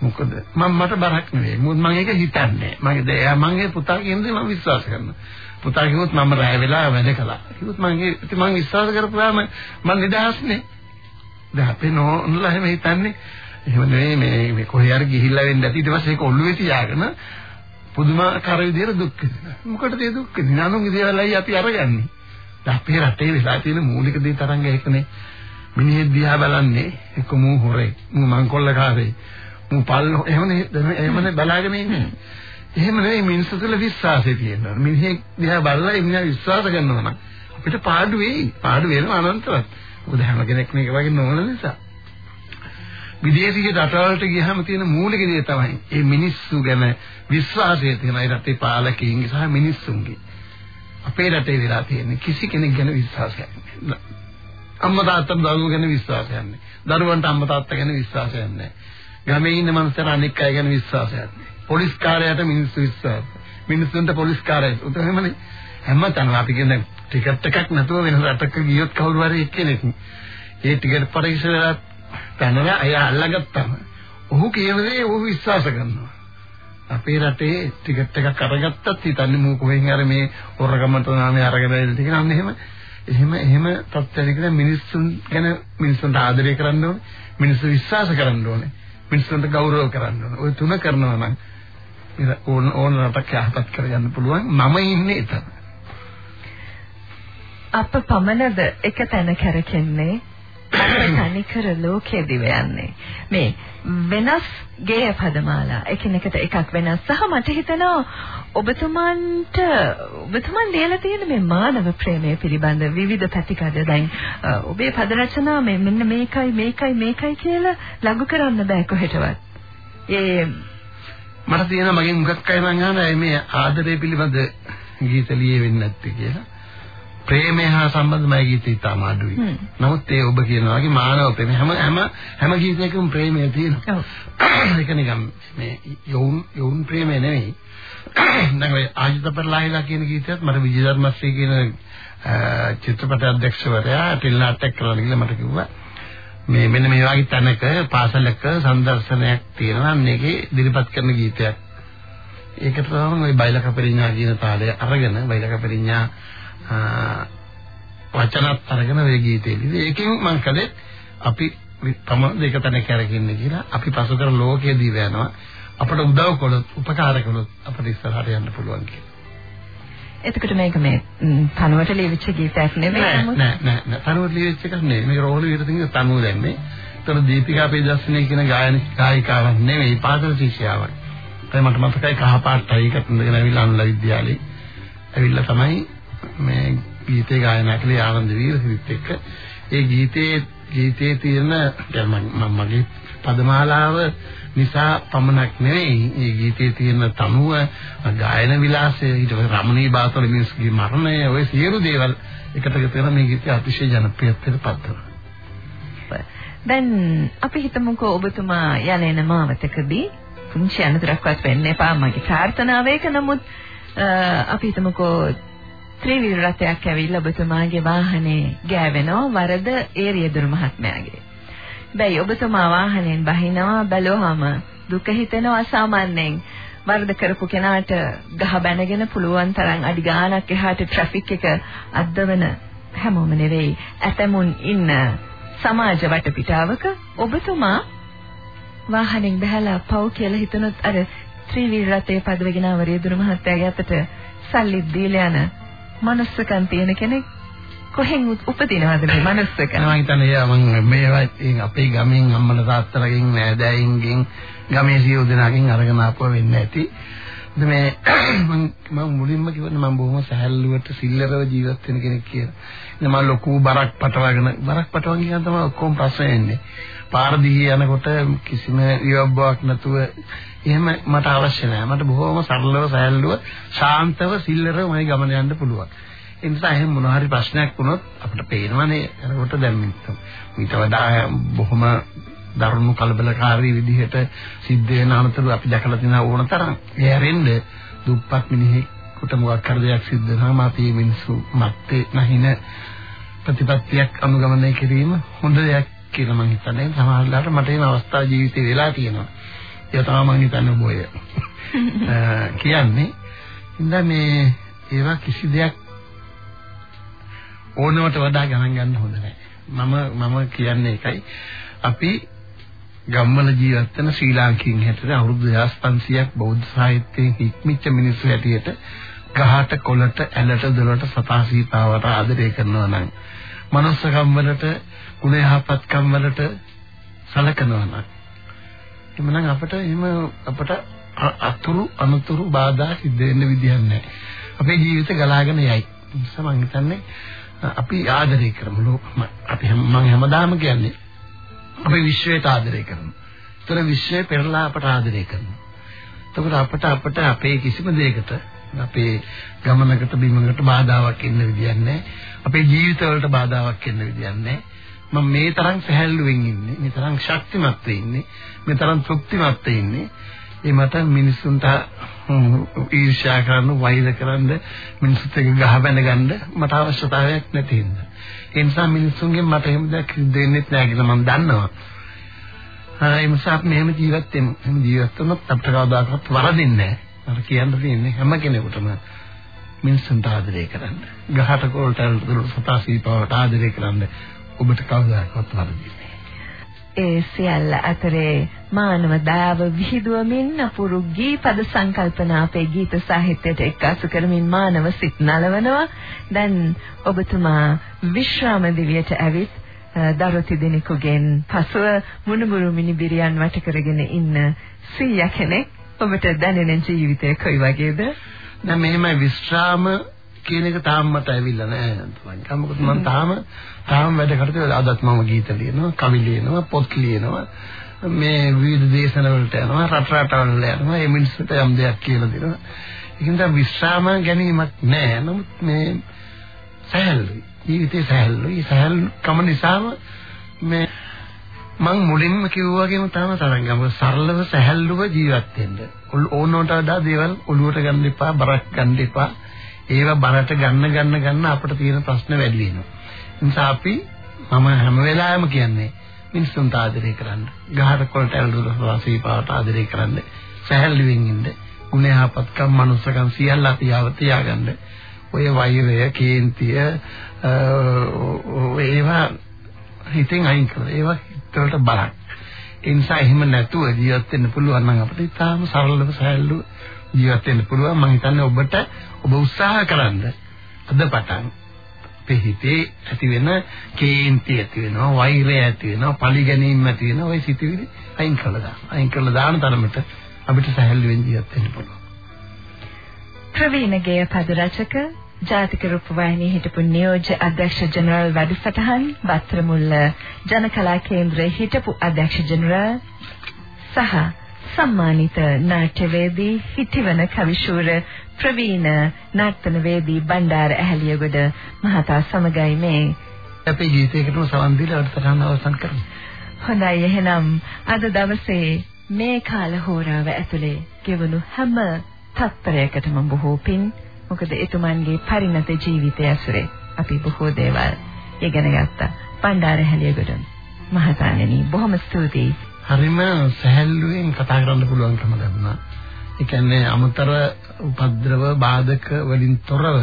මොකද මම මට බරක් නෙවෙයි. මොකද මම ඒක හිතන්නේ. මගේ එයා මගේ පුතා කියන දේ මම විශ්වාස කරනවා. පුතා කිව්වොත් මම රැය වෙලා වැඩ කළා. කිව්වොත් මම ඉතින් මම විශ්වාස කරපුවාම මම නිදහස්නේ. දැන් අපේ නෝනලා එහෙම හිතන්නේ එහෙම නෙවෙයි මේ මේ කොහේ හරි ගිහිල්ලා වෙන්න ඇති ඊට පස්සේ ඒක ඔළුවේ තියාගෙන පුදුමාකාර විදිහට දුක් විඳිනවා. මොකටද ඒ දුක් විඳින්නේ? අනුන්ගේ දේවල්යි අපි අරගන්නේ. දැන් අපේ රටේ වෙලා තියෙන මූලික දේ තරංග එකනේ. මිනිහෙක් දිහා බලන්නේ එක්ක මූ හොරේ, මූ මංකොල්ලකාරේ, මූ පල් එහෙමනේ එහෙමනේ බලාගෙන ඉන්නේ. එහෙම නෙවෙයි මිනිස්සු තුළ විශ්වාසය තියෙනවා. මිනිහෙක් දිහා බලලා ඉන්න විශ්වාස කරනවා නම් අපිට පාඩු වෙයි. පාඩු වෙනවා අනන්තවත්. මොකද හැම කෙනෙක් මේක වගේ නොවන නිසා. විදේශීය රටවලට ගියහම තියෙන මූලික දේ තමයි මේ මිනිස්සු ගැන විශ්වාසය තියෙන ඒ රටේ පාලකයින්ගේ සහ මිනිස්සුන්ගේ. අපේ රටේ වෙලා තියෙන කිසි කෙනෙක් ගැන විශ්වාසයක් නැහැ. අම්මා තාත්තා දරුවෝ ගැන විශ්වාසයක් නැහැ. දරුවන්ට අම්මා තාත්තා ගැන විශ්වාසයක් නැහැ. ගමේ ඉන්න මනුස්සයර අනෙක් අය ගැන විශ්වාසයක් නැහැ. පොලිස් කාර්යයට මිනිස්සු විශ්වාස. මිනිස්සුන්ට පොලිස් කාර්යය. උතෙමනේ හැමතැනම අපි කියන්නේ ටිකට් එකක් නැතුව වෙන රටක ගියොත් කවුරු හරි එක්කෙනෙක් ඒ ටිකට් පරීක්ෂණයට පැනලා අය අල්ලගත්තම ඔහු කියන දේ ඔහු විශ්වාස කරනවා. අපේ රටේ ටිකට් එකක් අරගත්තත් හිතන්නේ මූ කොහෙන් හරි මේ හොරගමට නාමය අරගෙන ඉන්න ටික නම් එහෙම එහෙම එහෙම තත්ත්වයකට මිනිස්සුන් ගැන මිනිස්සුන්ට ආදරය කරන්න ඕනේ. මිනිස්සු විශ්වාස කරන්න ඕනේ. මිනිස්සුන්ට ගෞරව කරන්න ඕනේ. ওই තුන කරනවා නම් ඕන ඕන රටක් යහපත් කරගන්න පුළුවන්. මම ඉන්නේ එතන. අප පමණද එක තැන කරකෙන්නේ තනිකර ලෝකයේ දිව යන්නේ. මේ වෙනස් ගේය පදමාලා එකිනෙකට එකක් වෙනස්. සහ මට හිතෙනවා ඔබතුමන්ට ඔබතුමන් දීලා තියෙන මේ මානව ප්‍රේමය පිළිබඳ විවිධ පැතිකඩ. දැන් ඔබේ පද රචනා මේ මෙන්න මේකයි මේකයි මේකයි කියලා ලඟු කරන්න බෑ කොහෙටවත්. ඒ මට තියෙන මගෙන් මුගක් අය මං අහනවා මේ ආදරය පිළිබඳ ගීත ලියෙන්නේ නැත්තේ කියලා. ප්‍රේමය හා සම්බන්ධමයි ගීතය ඉතාම අඩුයි. නමුත් ඒ ඔබ කියනවා වගේ මානව ප්‍රේමය හැම හැම හැම ගීතයකම ප්‍රේමය තියෙනවා. ඒක නිකම් මේ යෝන් යෝන් ප්‍රේමය නෙවෙයි. දැන් ඔය ආජිත පෙරලාහිලා කියන ගීතයත් මට විජයධර්මශ්‍රී කියන චිත්‍රපට අධ්‍යක්ෂවරයා ටෙලිනාට්‍යයක් කරලා ගිහලා මට කිව්වා මේ මෙන්න මේ වගේ තැනක පාසලක සංදර්ශනයක් තියෙනවා මේකේ ඉදිරිපත් කරන ගීතයක්. ඒකට තමයි ওই බයිලක පරිඥා කියන තාලය අරගෙන බයිලක පරිඥා වචනත් අරගෙන මේ ගීතේ ලිව්වේ. ඒකෙන් මම කලේ අපි තම දෙක තැන කරකින්නේ කියලා අපි පසු කර ලෝකයේදී වෙනවා. අපට උදව් කළොත්, උපකාර කළොත් අපිට ඉස්සරහට යන්න පුළුවන් කියලා. එතකොට මේක මේ තනුවට ලියවිච්ච ගීතයක් නෙමෙයි නෑ නෑ නෑ තනුවට ලියවිච්ච එකක් නෙමෙයි මේක රෝහල විරතිගේ තනුව දැම්මේ ඒතර දීපිකා පේදස්සනේ කියන ගායන ගායිකාවක් නෙමෙයි පාසල් ශිෂ්‍යාවක් ඒ මට මතකයි කහපාටයි ඒකට ඉඳගෙන ඇවිල්ලා අනුලා විද්‍යාලේ ඇවිල්ලා තමයි මේ ගීතේ ගායනා කළේ ආනන්ද වීරසිරිත් එක්ක. ඒ ගීතේ ගීතේ තියෙන මම මගේ පදමාලාව නිසා පමණක් නෙවෙයි. මේ ගීතේ තියෙන තනුව ගායන විලාසය ඊට පස්සේ රමණී බාතල මිනිස්ගේ මරණය ඔය සියලු දේවල් එකට එකතු මේ ගීතය අතිශය ජනප්‍රියත්වයට පත් වෙනවා. දැන් අපි හිතමුකෝ ඔබතුමා යන මාවතකදී පුංචි අනතුරක්වත් වෙන්න එපා මගේ ප්‍රාර්ථනාව ඒක. නමුත් අපි හිතමුකෝ ත්‍රිවිල් රථයක් ඇවිල්ලා ඔබතුමාගේ වාහනේ ගෑවෙනවා වරද ඒරියදුරු මහත්මයාගේ. බැයි ඔබතුමා වාහනෙන් බහිනවා බැලුවාම දුක හිතෙනවා අසාමාන්‍යයෙන් වරද කරපු කෙනාට ගහ බැනගෙන පුළුවන් තරම් අඩි ගාණක් එහාට ට්‍රැෆික් එක අද්දවන හැමෝම නෙවෙයි ඇතමුන් ඉන්න සමාජ වටපිටාවක ඔබතුමා වාහනෙන් බහැලා පව් කියලා හිතනොත් අර ත්‍රිවිල් රථයේ පදවගෙන ආවරියදුරු මහත්තයාගේ අතට සල්ලි දීලා යන මනුස්සකම් තියෙන කෙනෙක් කොහෙන් උපදිනවද මේ මනුස්සක? මම හිතන්නේ මම මේවා අපේ ගමෙන් අම්මලා තාත්තලාගෙන් නෑදෑයින්ගෙන් ගමේ සියලු දෙනාගෙන් අරගෙන ආපුව වෙන්න ඇති. මේ මම මම මුලින්ම කිව්වනේ මම බොහොම සහැල්ලුවට සිල්ලරව ජීවත් වෙන කෙනෙක් කියලා. ඉතින් මම ලොකු බරක් පටවගෙන බරක් පටවන් කියන තමයි ඔක්කොම ප්‍රශ්න එන්නේ. පාර දිගේ යනකොට කිසිම විවබ්බාවක් නැතුව එහෙම මට අවශ්‍ය නැහැ. මට බොහොම සරලව සැහැල්ලුව ශාන්තව සිල්ලරව මම ගමන යන්න පුළුවන්. ඒ නිසා එහෙම මොන හරි ප්‍රශ්නයක් වුණොත් අපිට පේනවනේ එනකොට දැන් මීට වඩා බොහොම දරුණු කලබලකාරී විදිහට සිද්ධ වෙන අනතුරු අපි දැකලා තියෙන ඕන තරම්. ඒ හැරෙන්න දුප්පත් මිනිහෙකුට මොකක් කර දෙයක් සිද්ධ වෙනවා අපි මිනිස්සු මත්තේ නැහින ප්‍රතිපත්තියක් අනුගමනය කිරීම හොඳ දෙයක් කියලා මම හිතන්නේ. සමහරවිට මට මේ අවස්ථාව ජීවිතේ වෙලා තියෙනවා. ඒක තමයි මම හිතන්නේ ඔබ ඔය කියන්නේ. ඉතින් මේ ඒවා කිසි දෙයක් ඕනවට වඩා ගණන් ගන්න හොඳ නැහැ. මම මම කියන්නේ ඒකයි. අපි ගම්වල ජීවත් වෙන ශ්‍රී ලාංකිකයන් හැටියට අවුරුදු 2500ක් බෞද්ධ සාහිත්‍යයෙන් හික්මිච්ච මිනිස්සු හැටියට ගහට කොළට ඇලට දොළට සතා සීතාවට ආදරය කරනවා නම් මනුස්සකම් වලට ගුණ යහපත්කම් වලට සලකනවා නම් එමනම් අපිට එහෙම අපට අතුරු අනුතුරු බාධා සිද්ධ වෙන්න විදිහක් නැහැ. අපේ ජීවිත ගලාගෙන යයි. නිසා මම හිතන්නේ අපි ආදරය කරමු. අපි මම හැමදාම කියන්නේ අපි විශ්වයට ආදරය කරමු. ඒතර විශ්වය පෙරලා අපට ආදරය කරනවා. එතකොට අපට අපට අපේ කිසිම දෙයකට අපේ ගමනකට බිමකට බාධාවක් එන්න විදියක් නැහැ. අපේ ජීවිතවලට බාධාවක් එන්න විදියක් නැහැ. මම මේ තරම් සැහැල්ලුවෙන් ඉන්නේ මේ තරම් ශක්තිමත් ඉන්නේ මේ තරම් තෘප්තිමත් ඉන්නේ. ඒ මට මිනිසුන්ට ඊර්ෂ්‍යා කරන්න වෛර කරන්න මිනිස්සුත් එක්ක ගහ බැන ගන්න මට අවශ්‍යතාවයක් නැති හින්දා. ඒ නිසා මිනිසුන්ගෙන් මට එහෙම දෙයක් දෙන්නෙත් නැහැ කියලා මම දන්නවා. ඒ නිසා අපි මෙහෙම ජීවත් වෙමු. එහෙම ජීවත් වුණොත් අපිට කවදාකවත් වරදින්නේ නැහැ. මට කියන්න තියෙන්නේ හැම කෙනෙකුටම මිනිසුන්ට ආදරය කරන්න. ගහට කොල්ට සතා සීපාවට ආදරය කරන්න ඔබට කවදාකවත් වරදින්නේ ඒ සියල්ල අතරේ මානව දයාව විහිදුවමින් අපුරු ගීපද සංකල්පනා අපේ ගීත සාහිත්‍යයට එක්කාසු කරමින් මානව සිත් නලවනවා. දැන් ඔබතුමා විශ්‍රාම දිවියට ඇවිත් දරුති දිනකගෙන් පසුව මුණුබුරු මිනිබිරියන් වට කරගෙන ඉන්න සීයා කෙනෙක් ඔබට දැනෙන ජීවිතය කොයි වගේද දැන් මෙහෙම විශ්‍රාම කියන එක තාම මට ඇවිල්ලා නැහැ අන්තිමට. මොකද මම තාම තාම වැඩ කටයුතු අදත් මම ගීත ලියනවා, කවි ලියනවා, පොත් ලියනවා. මේ විවිධ දේශන වලට යනවා, රට රටවල් යනවා. මේ මිනිස්සුන්ට යම් දෙයක් කියලා දෙනවා. ඒකින් තමයි විශ්‍රාම ගැනීමක් නැහැ. නමුත් මේ සහැල්ලුයි. ජීවිතේ සහැල්ලුයි. සහැල්ලු කම නිසාම මේ මං මුලින්ම කිව්වා වගේම තමයි තරංගම සරලව සහැල්ලුව ජීවත් වෙන්න. ඕනෝට වඩා දේවල් ඔළුවට ගන්න එපා, බරක් ගන්න එපා. ඒවා බරට ගන්න ගන්න ගන්න අපිට තියෙන ප්‍රශ්න වැඩි වෙනවා. නිසා අපි මම හැම වෙලාවෙම කියන්නේ මිනිස්සුන්ට ආදරය කරන්න. ගහට කොල්ට ඇල්ලුර වාසී පාට ආදරය කරන්න. සැහැල්ලුවෙන් ඉන්න. ගුණයාපත්කම් මනුස්සකම් සියල්ල අපි ආව තියාගන්න. ඔය වෛරය, කේන්තිය ඒවා හිතෙන් අයින් කරලා ඒවා හිතවලට බලන්න. ඒ නිසා එහෙම නැතුව ජීවත් වෙන්න පුළුවන් නම් අපිට ඉතාම සරලව සැහැල්ලුව ජීවත් වෙන්න පුළුවන්. මම හිතන්නේ ඔබට ඔබ උත්සාහ කරන්න අද පටන් අපේ හිතේ ඇති වෙන කේන්ති ඇති වෙනවා වෛරය ඇති වෙනවා පරිගැනීම් ඇති වෙනවා ওই සිතුවිලි අයින් කළා දාන්න අයින් කළා දාන තරමට අපිට සැහැල්ලුවෙන් ජීවත් වෙන්න පුළුවන් ප්‍රවීණ ගේය පද රචක ජාතික රූපවාහිනියේ හිටපු නියෝජ්‍ය අධ්‍යක්ෂ ජෙනරාල් වැඩසටහන් බත්‍රමුල්ල ජනකලා කේන්ද්‍රයේ හිටපු අධ්‍යක්ෂ ජෙනරාල් සහ සම්මානිත නාට්‍යවේදී හිටිවන කවිශූර ප්‍රවීණ නර්තනවේදී බණ්ඩාර ඇහැලියගොඩ මහතා සමගයි මේ අපේ ගීතයකටම සවන් දීලා වැඩසටහන අවසන් කරමු. හොඳයි එහෙනම් අද දවසේ මේ කාල හෝරාව ඇතුලේ ගෙවුණු හැම තත්පරයකටම බොහෝ පින් මොකද එතුමන්ගේ පරිණත ජීවිතය ඇසුරේ අපි බොහෝ දේවල් ඉගෙන ගත්තා. බණ්ඩාර ඇහැලියගොඩ මහතාණෙනි බොහොම ස්තුතියි. හරිම සැහැල්ලුවෙන් කතා කරන්න පුළුවන්කම ලැබුණා. ඒ කියන්නේ අමතර උපද්‍රව බාධක වලින් තොරව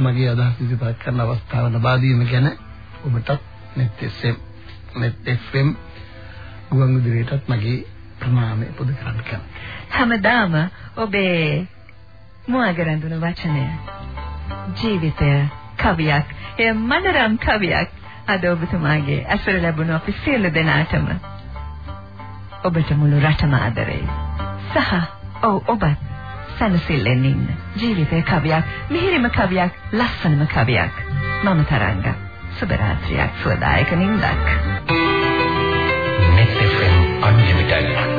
මගේ අදහස් ඉදිරිපත් කරන අවස්ථාව ලබා දීම ගැන ඔබටත් net FM net FM ගුවන්විදුලියටත් මගේ ප්‍රණාමය පුද කරන්න කැමතියි. හැමදාම ඔබේ මුවගරඳුන වචනය. ජීවිතය කවියක්. එය මනරම් කවියක්. අද ඔබතුමාගේ ඇසුර ලැබුණු අපි සියලු දෙනාටම ඔබට මුළු රටම ආදරෙයි සහ ඔව් ඔබත් සනසිල්ලෙන් ඉන්න. ජීවිතේ කවියක් මිහිරිම කවියක් ලස්සනම කවියක්. මම තරංග. සුබ රාත්‍රියක්. සුවදායක නින්දක්. Net FM Unlimited. සජීවිත